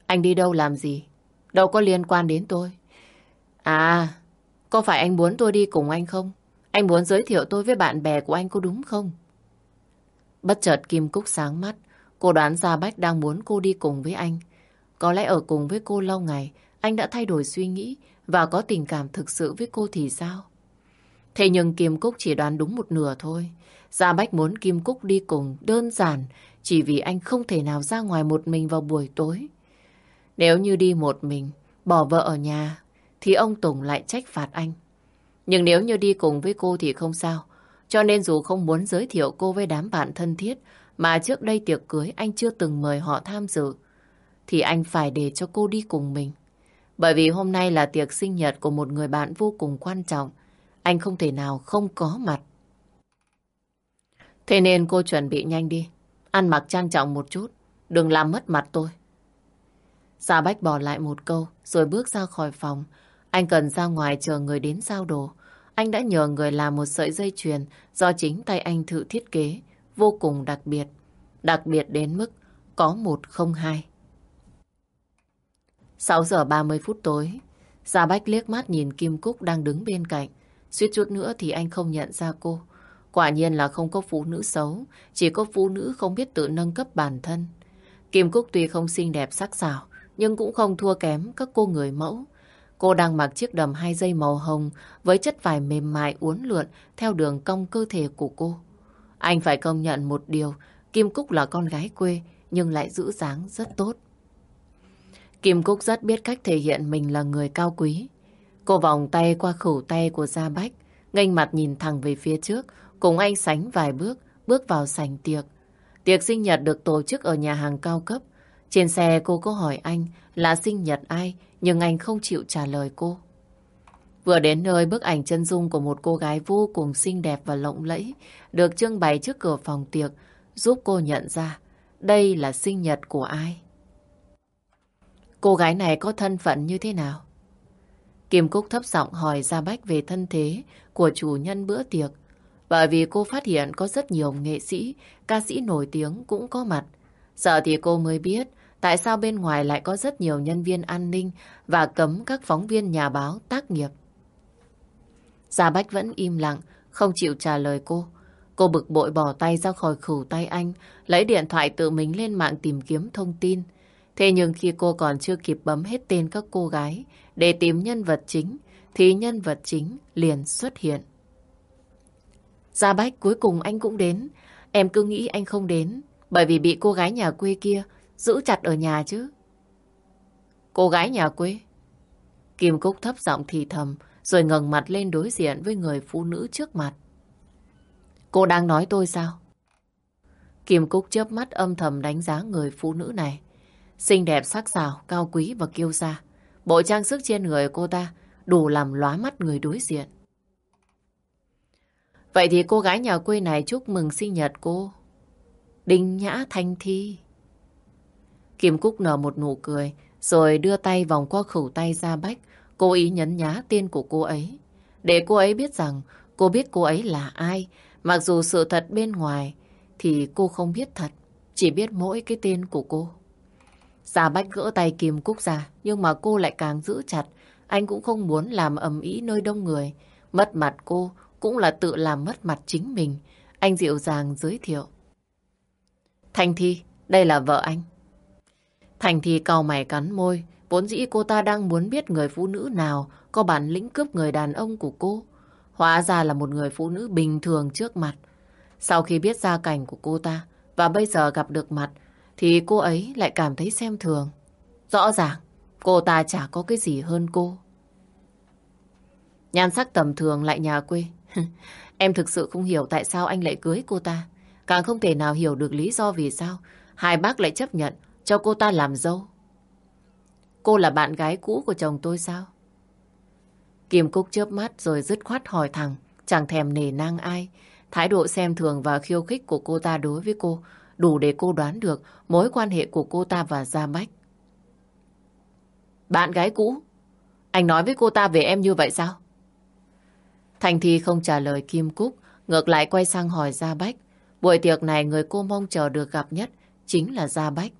Anh đi đâu làm gì? Đâu có liên quan đến tôi. À, có phải anh muốn tôi đi cùng anh không? Anh muốn giới thiệu tôi với bạn bè của anh có đúng không? Bất chợt Kim Cúc sáng mắt, Cô đoán ra Bách đang muốn cô đi cùng với anh. Có lẽ ở cùng với cô lâu ngày, anh đã thay đổi suy nghĩ và có tình cảm thực sự với cô thì sao? Thế nhưng Kim Cúc chỉ đoán đúng một nửa thôi. Gia Bách muốn Kim Cúc đi cùng đơn giản chỉ vì anh không thể nào ra ngoài một mình vào buổi tối. Nếu như đi một mình, bỏ vợ ở nhà, thì ông Tùng lại trách phạt anh. Nhưng nếu như đi cùng với cô thì không sao. Cho nên dù không muốn giới thiệu cô với đám bạn thân thiết mà trước đây tiệc cưới anh chưa từng mời họ tham dự, thì anh phải để cho cô đi cùng mình. Bởi vì hôm nay là tiệc sinh nhật của một người bạn vô cùng quan trọng. Anh không thể nào không có mặt. Thế nên cô chuẩn bị nhanh đi. Ăn mặc trang trọng một chút. Đừng làm mất mặt tôi. Gia Bách bỏ lại một câu rồi bước ra khỏi phòng. Anh cần ra ngoài chờ người đến giao đồ. Anh đã nhờ người làm một sợi dây chuyền do chính tay anh tự thiết kế, vô cùng đặc biệt. Đặc biệt đến mức có một không hai. 6 giờ 30 phút tối, Gia Bách liếc mắt nhìn Kim Cúc đang đứng bên cạnh. Suýt chút nữa thì anh không nhận ra cô. Quả nhiên là không có phụ nữ xấu, chỉ có phụ nữ không biết tự nâng cấp bản thân. Kim Cúc tuy không xinh đẹp sắc sảo, nhưng cũng không thua kém các cô người mẫu. Cô đang mặc chiếc đầm hai dây màu hồng với chất vải mềm mại uốn lượn theo đường cong cơ thể của cô. Anh phải công nhận một điều, Kim Cúc là con gái quê nhưng lại giữ dáng rất tốt. Kim Cúc rất biết cách thể hiện mình là người cao quý. Cô vòng tay qua khẩu tay của Gia Bách, nghênh mặt nhìn thẳng về phía trước, cùng anh sánh vài bước, bước vào sảnh tiệc. Tiệc sinh nhật được tổ chức ở nhà hàng cao cấp. Trên xe cô có hỏi anh là sinh nhật ai, nhưng anh không chịu trả lời cô. Vừa đến nơi bức ảnh chân dung của một cô gái vô cùng xinh đẹp và lộng lẫy được trưng bày trước cửa phòng tiệc giúp cô nhận ra đây là sinh nhật của ai. Cô gái này có thân phận như thế nào? Kim Cúc thấp giọng hỏi Gia Bách về thân thế của chủ nhân bữa tiệc. Bởi vì cô phát hiện có rất nhiều nghệ sĩ, ca sĩ nổi tiếng cũng có mặt. Giờ thì cô mới biết tại sao bên ngoài lại có rất nhiều nhân viên an ninh và cấm các phóng viên nhà báo tác nghiệp. Gia Bách vẫn im lặng, không chịu trả lời cô. Cô bực bội bỏ tay ra khỏi khủ tay anh, lấy điện thoại tự mình lên mạng tìm kiếm thông tin. Thế nhưng khi cô còn chưa kịp bấm hết tên các cô gái để tìm nhân vật chính, thì nhân vật chính liền xuất hiện. Gia Bách cuối cùng anh cũng đến. Em cứ nghĩ anh không đến, bởi vì bị cô gái nhà quê kia giữ chặt ở nhà chứ. Cô gái nhà quê? Kim Cúc thấp giọng thì thầm, rồi ngẩng mặt lên đối diện với người phụ nữ trước mặt. Cô đang nói tôi sao? Kim Cúc chớp mắt âm thầm đánh giá người phụ nữ này. Xinh đẹp sắc sảo, cao quý và kiêu sa. Bộ trang sức trên người cô ta đủ làm lóa mắt người đối diện. Vậy thì cô gái nhà quê này chúc mừng sinh nhật cô. Đinh Nhã Thanh Thi. Kim Cúc nở một nụ cười, rồi đưa tay vòng qua khẩu tay ra bách, cố ý nhấn nhá tên của cô ấy. Để cô ấy biết rằng cô biết cô ấy là ai, mặc dù sự thật bên ngoài thì cô không biết thật, chỉ biết mỗi cái tên của cô. Gia Bách gỡ tay Kim Cúc ra, nhưng mà cô lại càng giữ chặt. Anh cũng không muốn làm ầm ĩ nơi đông người. Mất mặt cô cũng là tự làm mất mặt chính mình. Anh dịu dàng giới thiệu. Thanh Thi, đây là vợ anh. Thành thì cau mày cắn môi. Vốn dĩ cô ta đang muốn biết người phụ nữ nào có bản lĩnh cướp người đàn ông của cô. Hóa ra là một người phụ nữ bình thường trước mặt. Sau khi biết gia cảnh của cô ta và bây giờ gặp được mặt, thì cô ấy lại cảm thấy xem thường. Rõ ràng, cô ta chả có cái gì hơn cô. Nhan sắc tầm thường lại nhà quê. em thực sự không hiểu tại sao anh lại cưới cô ta. Càng không thể nào hiểu được lý do vì sao hai bác lại chấp nhận cho cô ta làm dâu. Cô là bạn gái cũ của chồng tôi sao? Kim Cúc chớp mắt rồi dứt khoát hỏi thẳng, chẳng thèm nề nang ai. Thái độ xem thường và khiêu khích của cô ta đối với cô đủ để cô đoán được mối quan hệ của cô ta và Gia Bách. Bạn gái cũ? Anh nói với cô ta về em như vậy sao? Thành Thi không trả lời Kim Cúc, ngược lại quay sang hỏi Gia Bách. Buổi tiệc này người cô mong chờ được gặp nhất chính là Gia Bách.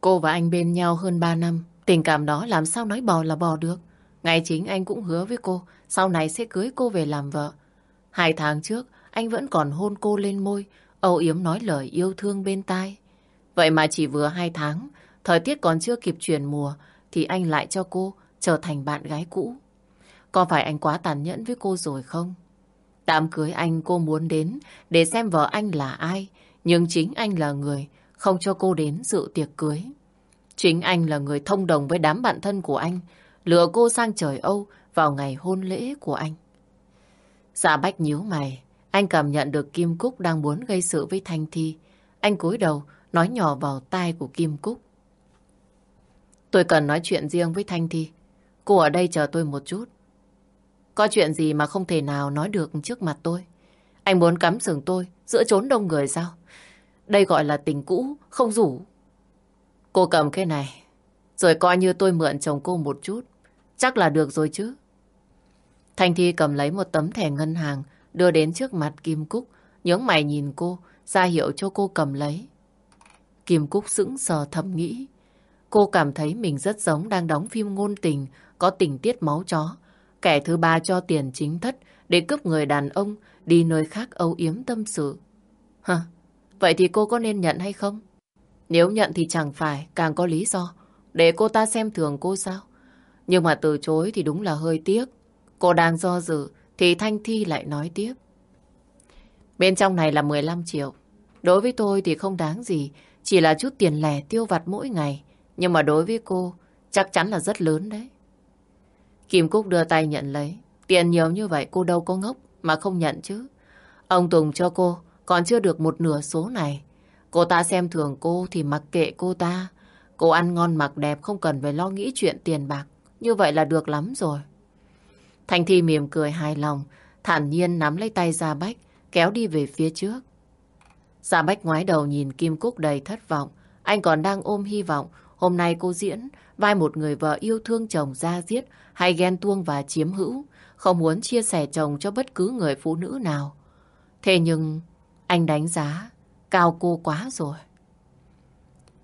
Cô và anh bên nhau hơn 3 năm, tình cảm đó làm sao nói bò là bò được. Ngày chính anh cũng hứa với cô, sau này sẽ cưới cô về làm vợ. Hai tháng trước, anh vẫn còn hôn cô lên môi, âu yếm nói lời yêu thương bên tai. Vậy mà chỉ vừa hai tháng, thời tiết còn chưa kịp chuyển mùa, thì anh lại cho cô trở thành bạn gái cũ. Có phải anh quá tàn nhẫn với cô rồi không? Đám cưới anh cô muốn đến để xem vợ anh là ai, nhưng chính anh là người không cho cô đến dự tiệc cưới. Chính anh là người thông đồng với đám bạn thân của anh, lừa cô sang trời Âu vào ngày hôn lễ của anh. Dạ bách nhíu mày, anh cảm nhận được Kim Cúc đang muốn gây sự với Thanh Thi. Anh cúi đầu, nói nhỏ vào tai của Kim Cúc. Tôi cần nói chuyện riêng với Thanh Thi. Cô ở đây chờ tôi một chút. Có chuyện gì mà không thể nào nói được trước mặt tôi? Anh muốn cắm sừng tôi giữa chốn đông người sao? Đây gọi là tình cũ, không rủ. Cô cầm cái này, rồi coi như tôi mượn chồng cô một chút. Chắc là được rồi chứ. Thanh Thi cầm lấy một tấm thẻ ngân hàng, đưa đến trước mặt Kim Cúc, nhướng mày nhìn cô, ra hiệu cho cô cầm lấy. Kim Cúc sững sờ thầm nghĩ. Cô cảm thấy mình rất giống đang đóng phim ngôn tình, có tình tiết máu chó. Kẻ thứ ba cho tiền chính thất để cướp người đàn ông đi nơi khác âu yếm tâm sự. Hả? Vậy thì cô có nên nhận hay không? Nếu nhận thì chẳng phải càng có lý do để cô ta xem thường cô sao? Nhưng mà từ chối thì đúng là hơi tiếc. Cô đang do dự thì Thanh Thi lại nói tiếp. Bên trong này là 15 triệu. Đối với tôi thì không đáng gì, chỉ là chút tiền lẻ tiêu vặt mỗi ngày. Nhưng mà đối với cô, chắc chắn là rất lớn đấy. Kim Cúc đưa tay nhận lấy. Tiền nhiều như vậy cô đâu có ngốc mà không nhận chứ. Ông Tùng cho cô còn chưa được một nửa số này. Cô ta xem thường cô thì mặc kệ cô ta. Cô ăn ngon mặc đẹp không cần phải lo nghĩ chuyện tiền bạc. Như vậy là được lắm rồi. Thành Thi mỉm cười hài lòng, thản nhiên nắm lấy tay Gia Bách, kéo đi về phía trước. Gia Bách ngoái đầu nhìn Kim Cúc đầy thất vọng. Anh còn đang ôm hy vọng hôm nay cô diễn vai một người vợ yêu thương chồng ra giết hay ghen tuông và chiếm hữu, không muốn chia sẻ chồng cho bất cứ người phụ nữ nào. Thế nhưng anh đánh giá cao cô quá rồi.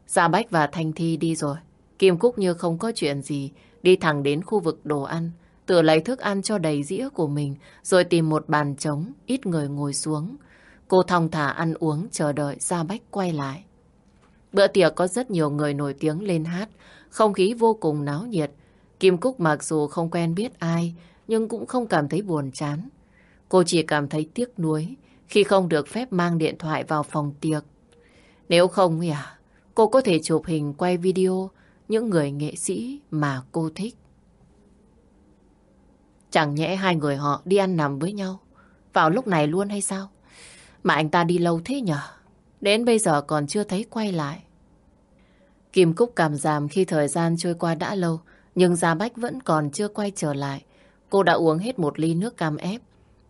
Gia Bách và Thanh Thi đi rồi. Kim Cúc như không có chuyện gì, đi thẳng đến khu vực đồ ăn, tự lấy thức ăn cho đầy dĩa của mình, rồi tìm một bàn trống, ít người ngồi xuống. Cô thong thả ăn uống, chờ đợi Gia Bách quay lại. Bữa tiệc có rất nhiều người nổi tiếng lên hát, không khí vô cùng náo nhiệt. Kim Cúc mặc dù không quen biết ai, nhưng cũng không cảm thấy buồn chán. Cô chỉ cảm thấy tiếc nuối khi không được phép mang điện thoại vào phòng tiệc. Nếu không, à, cô có thể chụp hình quay video những người nghệ sĩ mà cô thích. Chẳng nhẽ hai người họ đi ăn nằm với nhau vào lúc này luôn hay sao? Mà anh ta đi lâu thế nhở? Đến bây giờ còn chưa thấy quay lại. Kim Cúc cảm giảm khi thời gian trôi qua đã lâu, nhưng Gia Bách vẫn còn chưa quay trở lại. Cô đã uống hết một ly nước cam ép,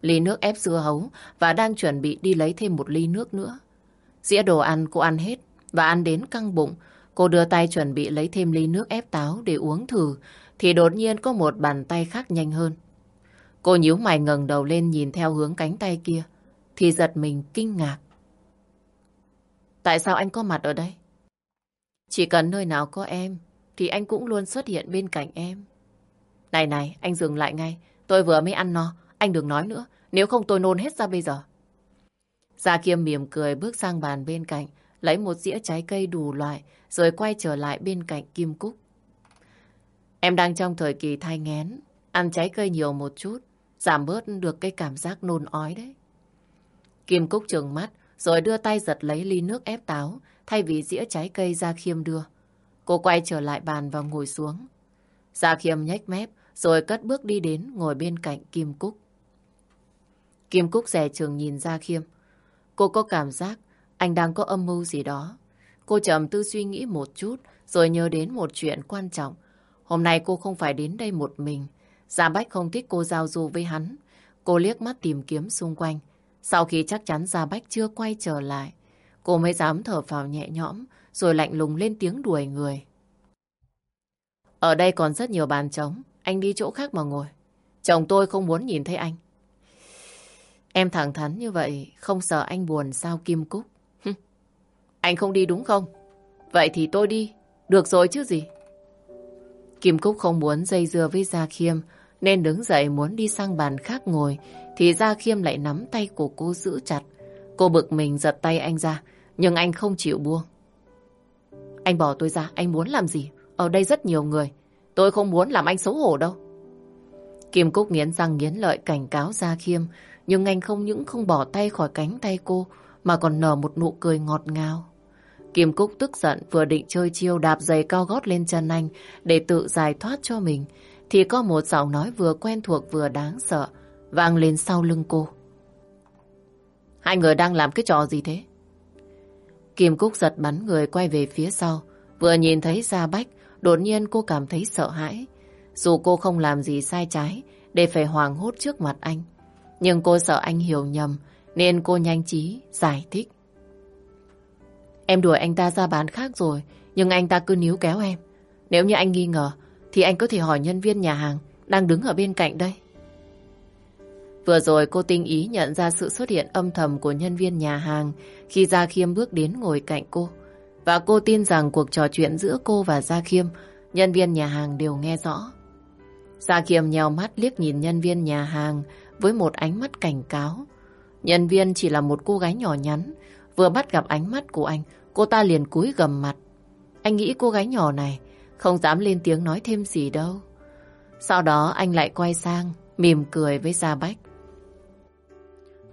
ly nước ép dưa hấu và đang chuẩn bị đi lấy thêm một ly nước nữa. Dĩa đồ ăn cô ăn hết và ăn đến căng bụng. Cô đưa tay chuẩn bị lấy thêm ly nước ép táo để uống thử, thì đột nhiên có một bàn tay khác nhanh hơn. Cô nhíu mày ngẩng đầu lên nhìn theo hướng cánh tay kia, thì giật mình kinh ngạc. Tại sao anh có mặt ở đây? Chỉ cần nơi nào có em, thì anh cũng luôn xuất hiện bên cạnh em. Này này, anh dừng lại ngay. Tôi vừa mới ăn no, anh đừng nói nữa. Nếu không tôi nôn hết ra bây giờ. Gia Kiêm mỉm cười bước sang bàn bên cạnh, lấy một dĩa trái cây đủ loại, rồi quay trở lại bên cạnh Kim Cúc. Em đang trong thời kỳ thai nghén, ăn trái cây nhiều một chút, giảm bớt được cái cảm giác nôn ói đấy. Kim Cúc trừng mắt, rồi đưa tay giật lấy ly nước ép táo, thay vì dĩa trái cây Gia Khiêm đưa. Cô quay trở lại bàn và ngồi xuống. Gia Khiêm nhếch mép, rồi cất bước đi đến ngồi bên cạnh Kim Cúc. Kim Cúc rẻ trường nhìn ra Khiêm. Cô có cảm giác anh đang có âm mưu gì đó. Cô chậm tư suy nghĩ một chút, rồi nhớ đến một chuyện quan trọng. Hôm nay cô không phải đến đây một mình. Gia Bách không thích cô giao du với hắn. Cô liếc mắt tìm kiếm xung quanh. Sau khi chắc chắn Gia Bách chưa quay trở lại, cô mới dám thở phào nhẹ nhõm, rồi lạnh lùng lên tiếng đuổi người. Ở đây còn rất nhiều bàn trống, anh đi chỗ khác mà ngồi. Chồng tôi không muốn nhìn thấy anh. Em thẳng thắn như vậy, không sợ anh buồn sao Kim Cúc. anh không đi đúng không? Vậy thì tôi đi, được rồi chứ gì. Kim Cúc không muốn dây dưa với Gia Khiêm, nên đứng dậy muốn đi sang bàn khác ngồi, thì Gia Khiêm lại nắm tay của cô giữ chặt. Cô bực mình giật tay anh ra, nhưng anh không chịu buông. Anh bỏ tôi ra, anh muốn làm gì? Ở đây rất nhiều người. Tôi không muốn làm anh xấu hổ đâu. Kim Cúc nghiến răng nghiến lợi cảnh cáo Gia Khiêm, nhưng anh không những không bỏ tay khỏi cánh tay cô, mà còn nở một nụ cười ngọt ngào. Kim Cúc tức giận vừa định chơi chiêu đạp giày cao gót lên chân anh để tự giải thoát cho mình, thì có một giọng nói vừa quen thuộc vừa đáng sợ vang lên sau lưng cô. Hai người đang làm cái trò gì thế? Kim Cúc giật bắn người quay về phía sau, vừa nhìn thấy Gia Bách, đột nhiên cô cảm thấy sợ hãi. Dù cô không làm gì sai trái để phải hoàng hốt trước mặt anh, nhưng cô sợ anh hiểu nhầm nên cô nhanh trí giải thích. Em đuổi anh ta ra bán khác rồi, nhưng anh ta cứ níu kéo em. Nếu như anh nghi ngờ, thì anh có thể hỏi nhân viên nhà hàng đang đứng ở bên cạnh đây. Vừa rồi cô tinh ý nhận ra sự xuất hiện âm thầm của nhân viên nhà hàng khi Gia Khiêm bước đến ngồi cạnh cô. Và cô tin rằng cuộc trò chuyện giữa cô và Gia Khiêm, nhân viên nhà hàng đều nghe rõ. Gia Khiêm nhèo mắt liếc nhìn nhân viên nhà hàng với một ánh mắt cảnh cáo. Nhân viên chỉ là một cô gái nhỏ nhắn, vừa bắt gặp ánh mắt của anh, cô ta liền cúi gầm mặt. Anh nghĩ cô gái nhỏ này không dám lên tiếng nói thêm gì đâu. Sau đó anh lại quay sang, mỉm cười với Gia Bách.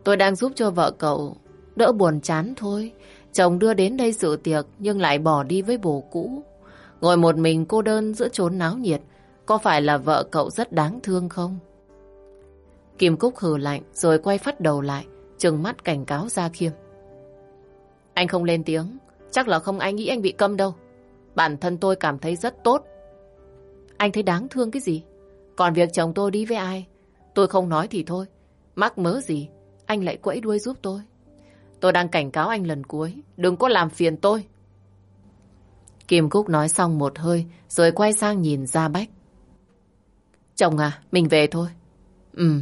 Tôi đang giúp cho vợ cậu đỡ buồn chán thôi. Chồng đưa đến đây dự tiệc nhưng lại bỏ đi với bồ cũ. Ngồi một mình cô đơn giữa chốn náo nhiệt. Có phải là vợ cậu rất đáng thương không? Kim Cúc hừ lạnh rồi quay phát đầu lại, trừng mắt cảnh cáo Gia Khiêm. Anh không lên tiếng, chắc là không ai nghĩ anh bị câm đâu. Bản thân tôi cảm thấy rất tốt. Anh thấy đáng thương cái gì? Còn việc chồng tôi đi với ai? Tôi không nói thì thôi. Mắc mớ gì? Anh lại quẫy đuôi giúp tôi. Tôi đang cảnh cáo anh lần cuối. Đừng có làm phiền tôi. Kim Cúc nói xong một hơi rồi quay sang nhìn Gia Bách. Chồng à, mình về thôi. Ừ.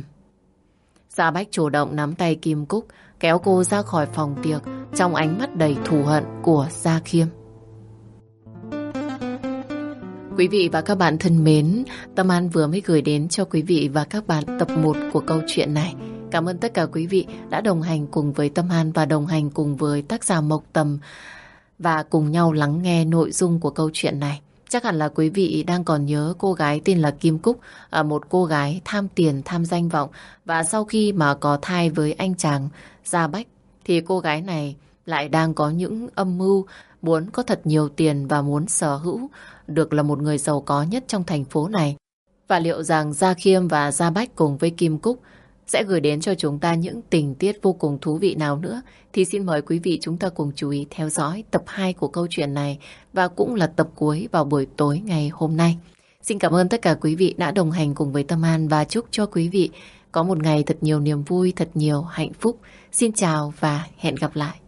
Gia Bách chủ động nắm tay Kim Cúc kéo cô ra khỏi phòng tiệc trong ánh mắt đầy thù hận của Gia Khiêm. Quý vị và các bạn thân mến, Tâm An vừa mới gửi đến cho quý vị và các bạn tập 1 của câu chuyện này. Cảm ơn tất cả quý vị đã đồng hành cùng với Tâm An và đồng hành cùng với tác giả Mộc Tầm và cùng nhau lắng nghe nội dung của câu chuyện này. Chắc hẳn là quý vị đang còn nhớ cô gái tên là Kim Cúc, à, một cô gái tham tiền, tham danh vọng và sau khi mà có thai với anh chàng Gia Bách thì cô gái này lại đang có những âm mưu muốn có thật nhiều tiền và muốn sở hữu được là một người giàu có nhất trong thành phố này. Và liệu rằng Gia Khiêm và Gia Bách cùng với Kim Cúc sẽ gửi đến cho chúng ta những tình tiết vô cùng thú vị nào nữa thì xin mời quý vị chúng ta cùng chú ý theo dõi tập 2 của câu chuyện này và cũng là tập cuối vào buổi tối ngày hôm nay. Xin cảm ơn tất cả quý vị đã đồng hành cùng với Tâm An và chúc cho quý vị có một ngày thật nhiều niềm vui, thật nhiều hạnh phúc. Xin chào và hẹn gặp lại.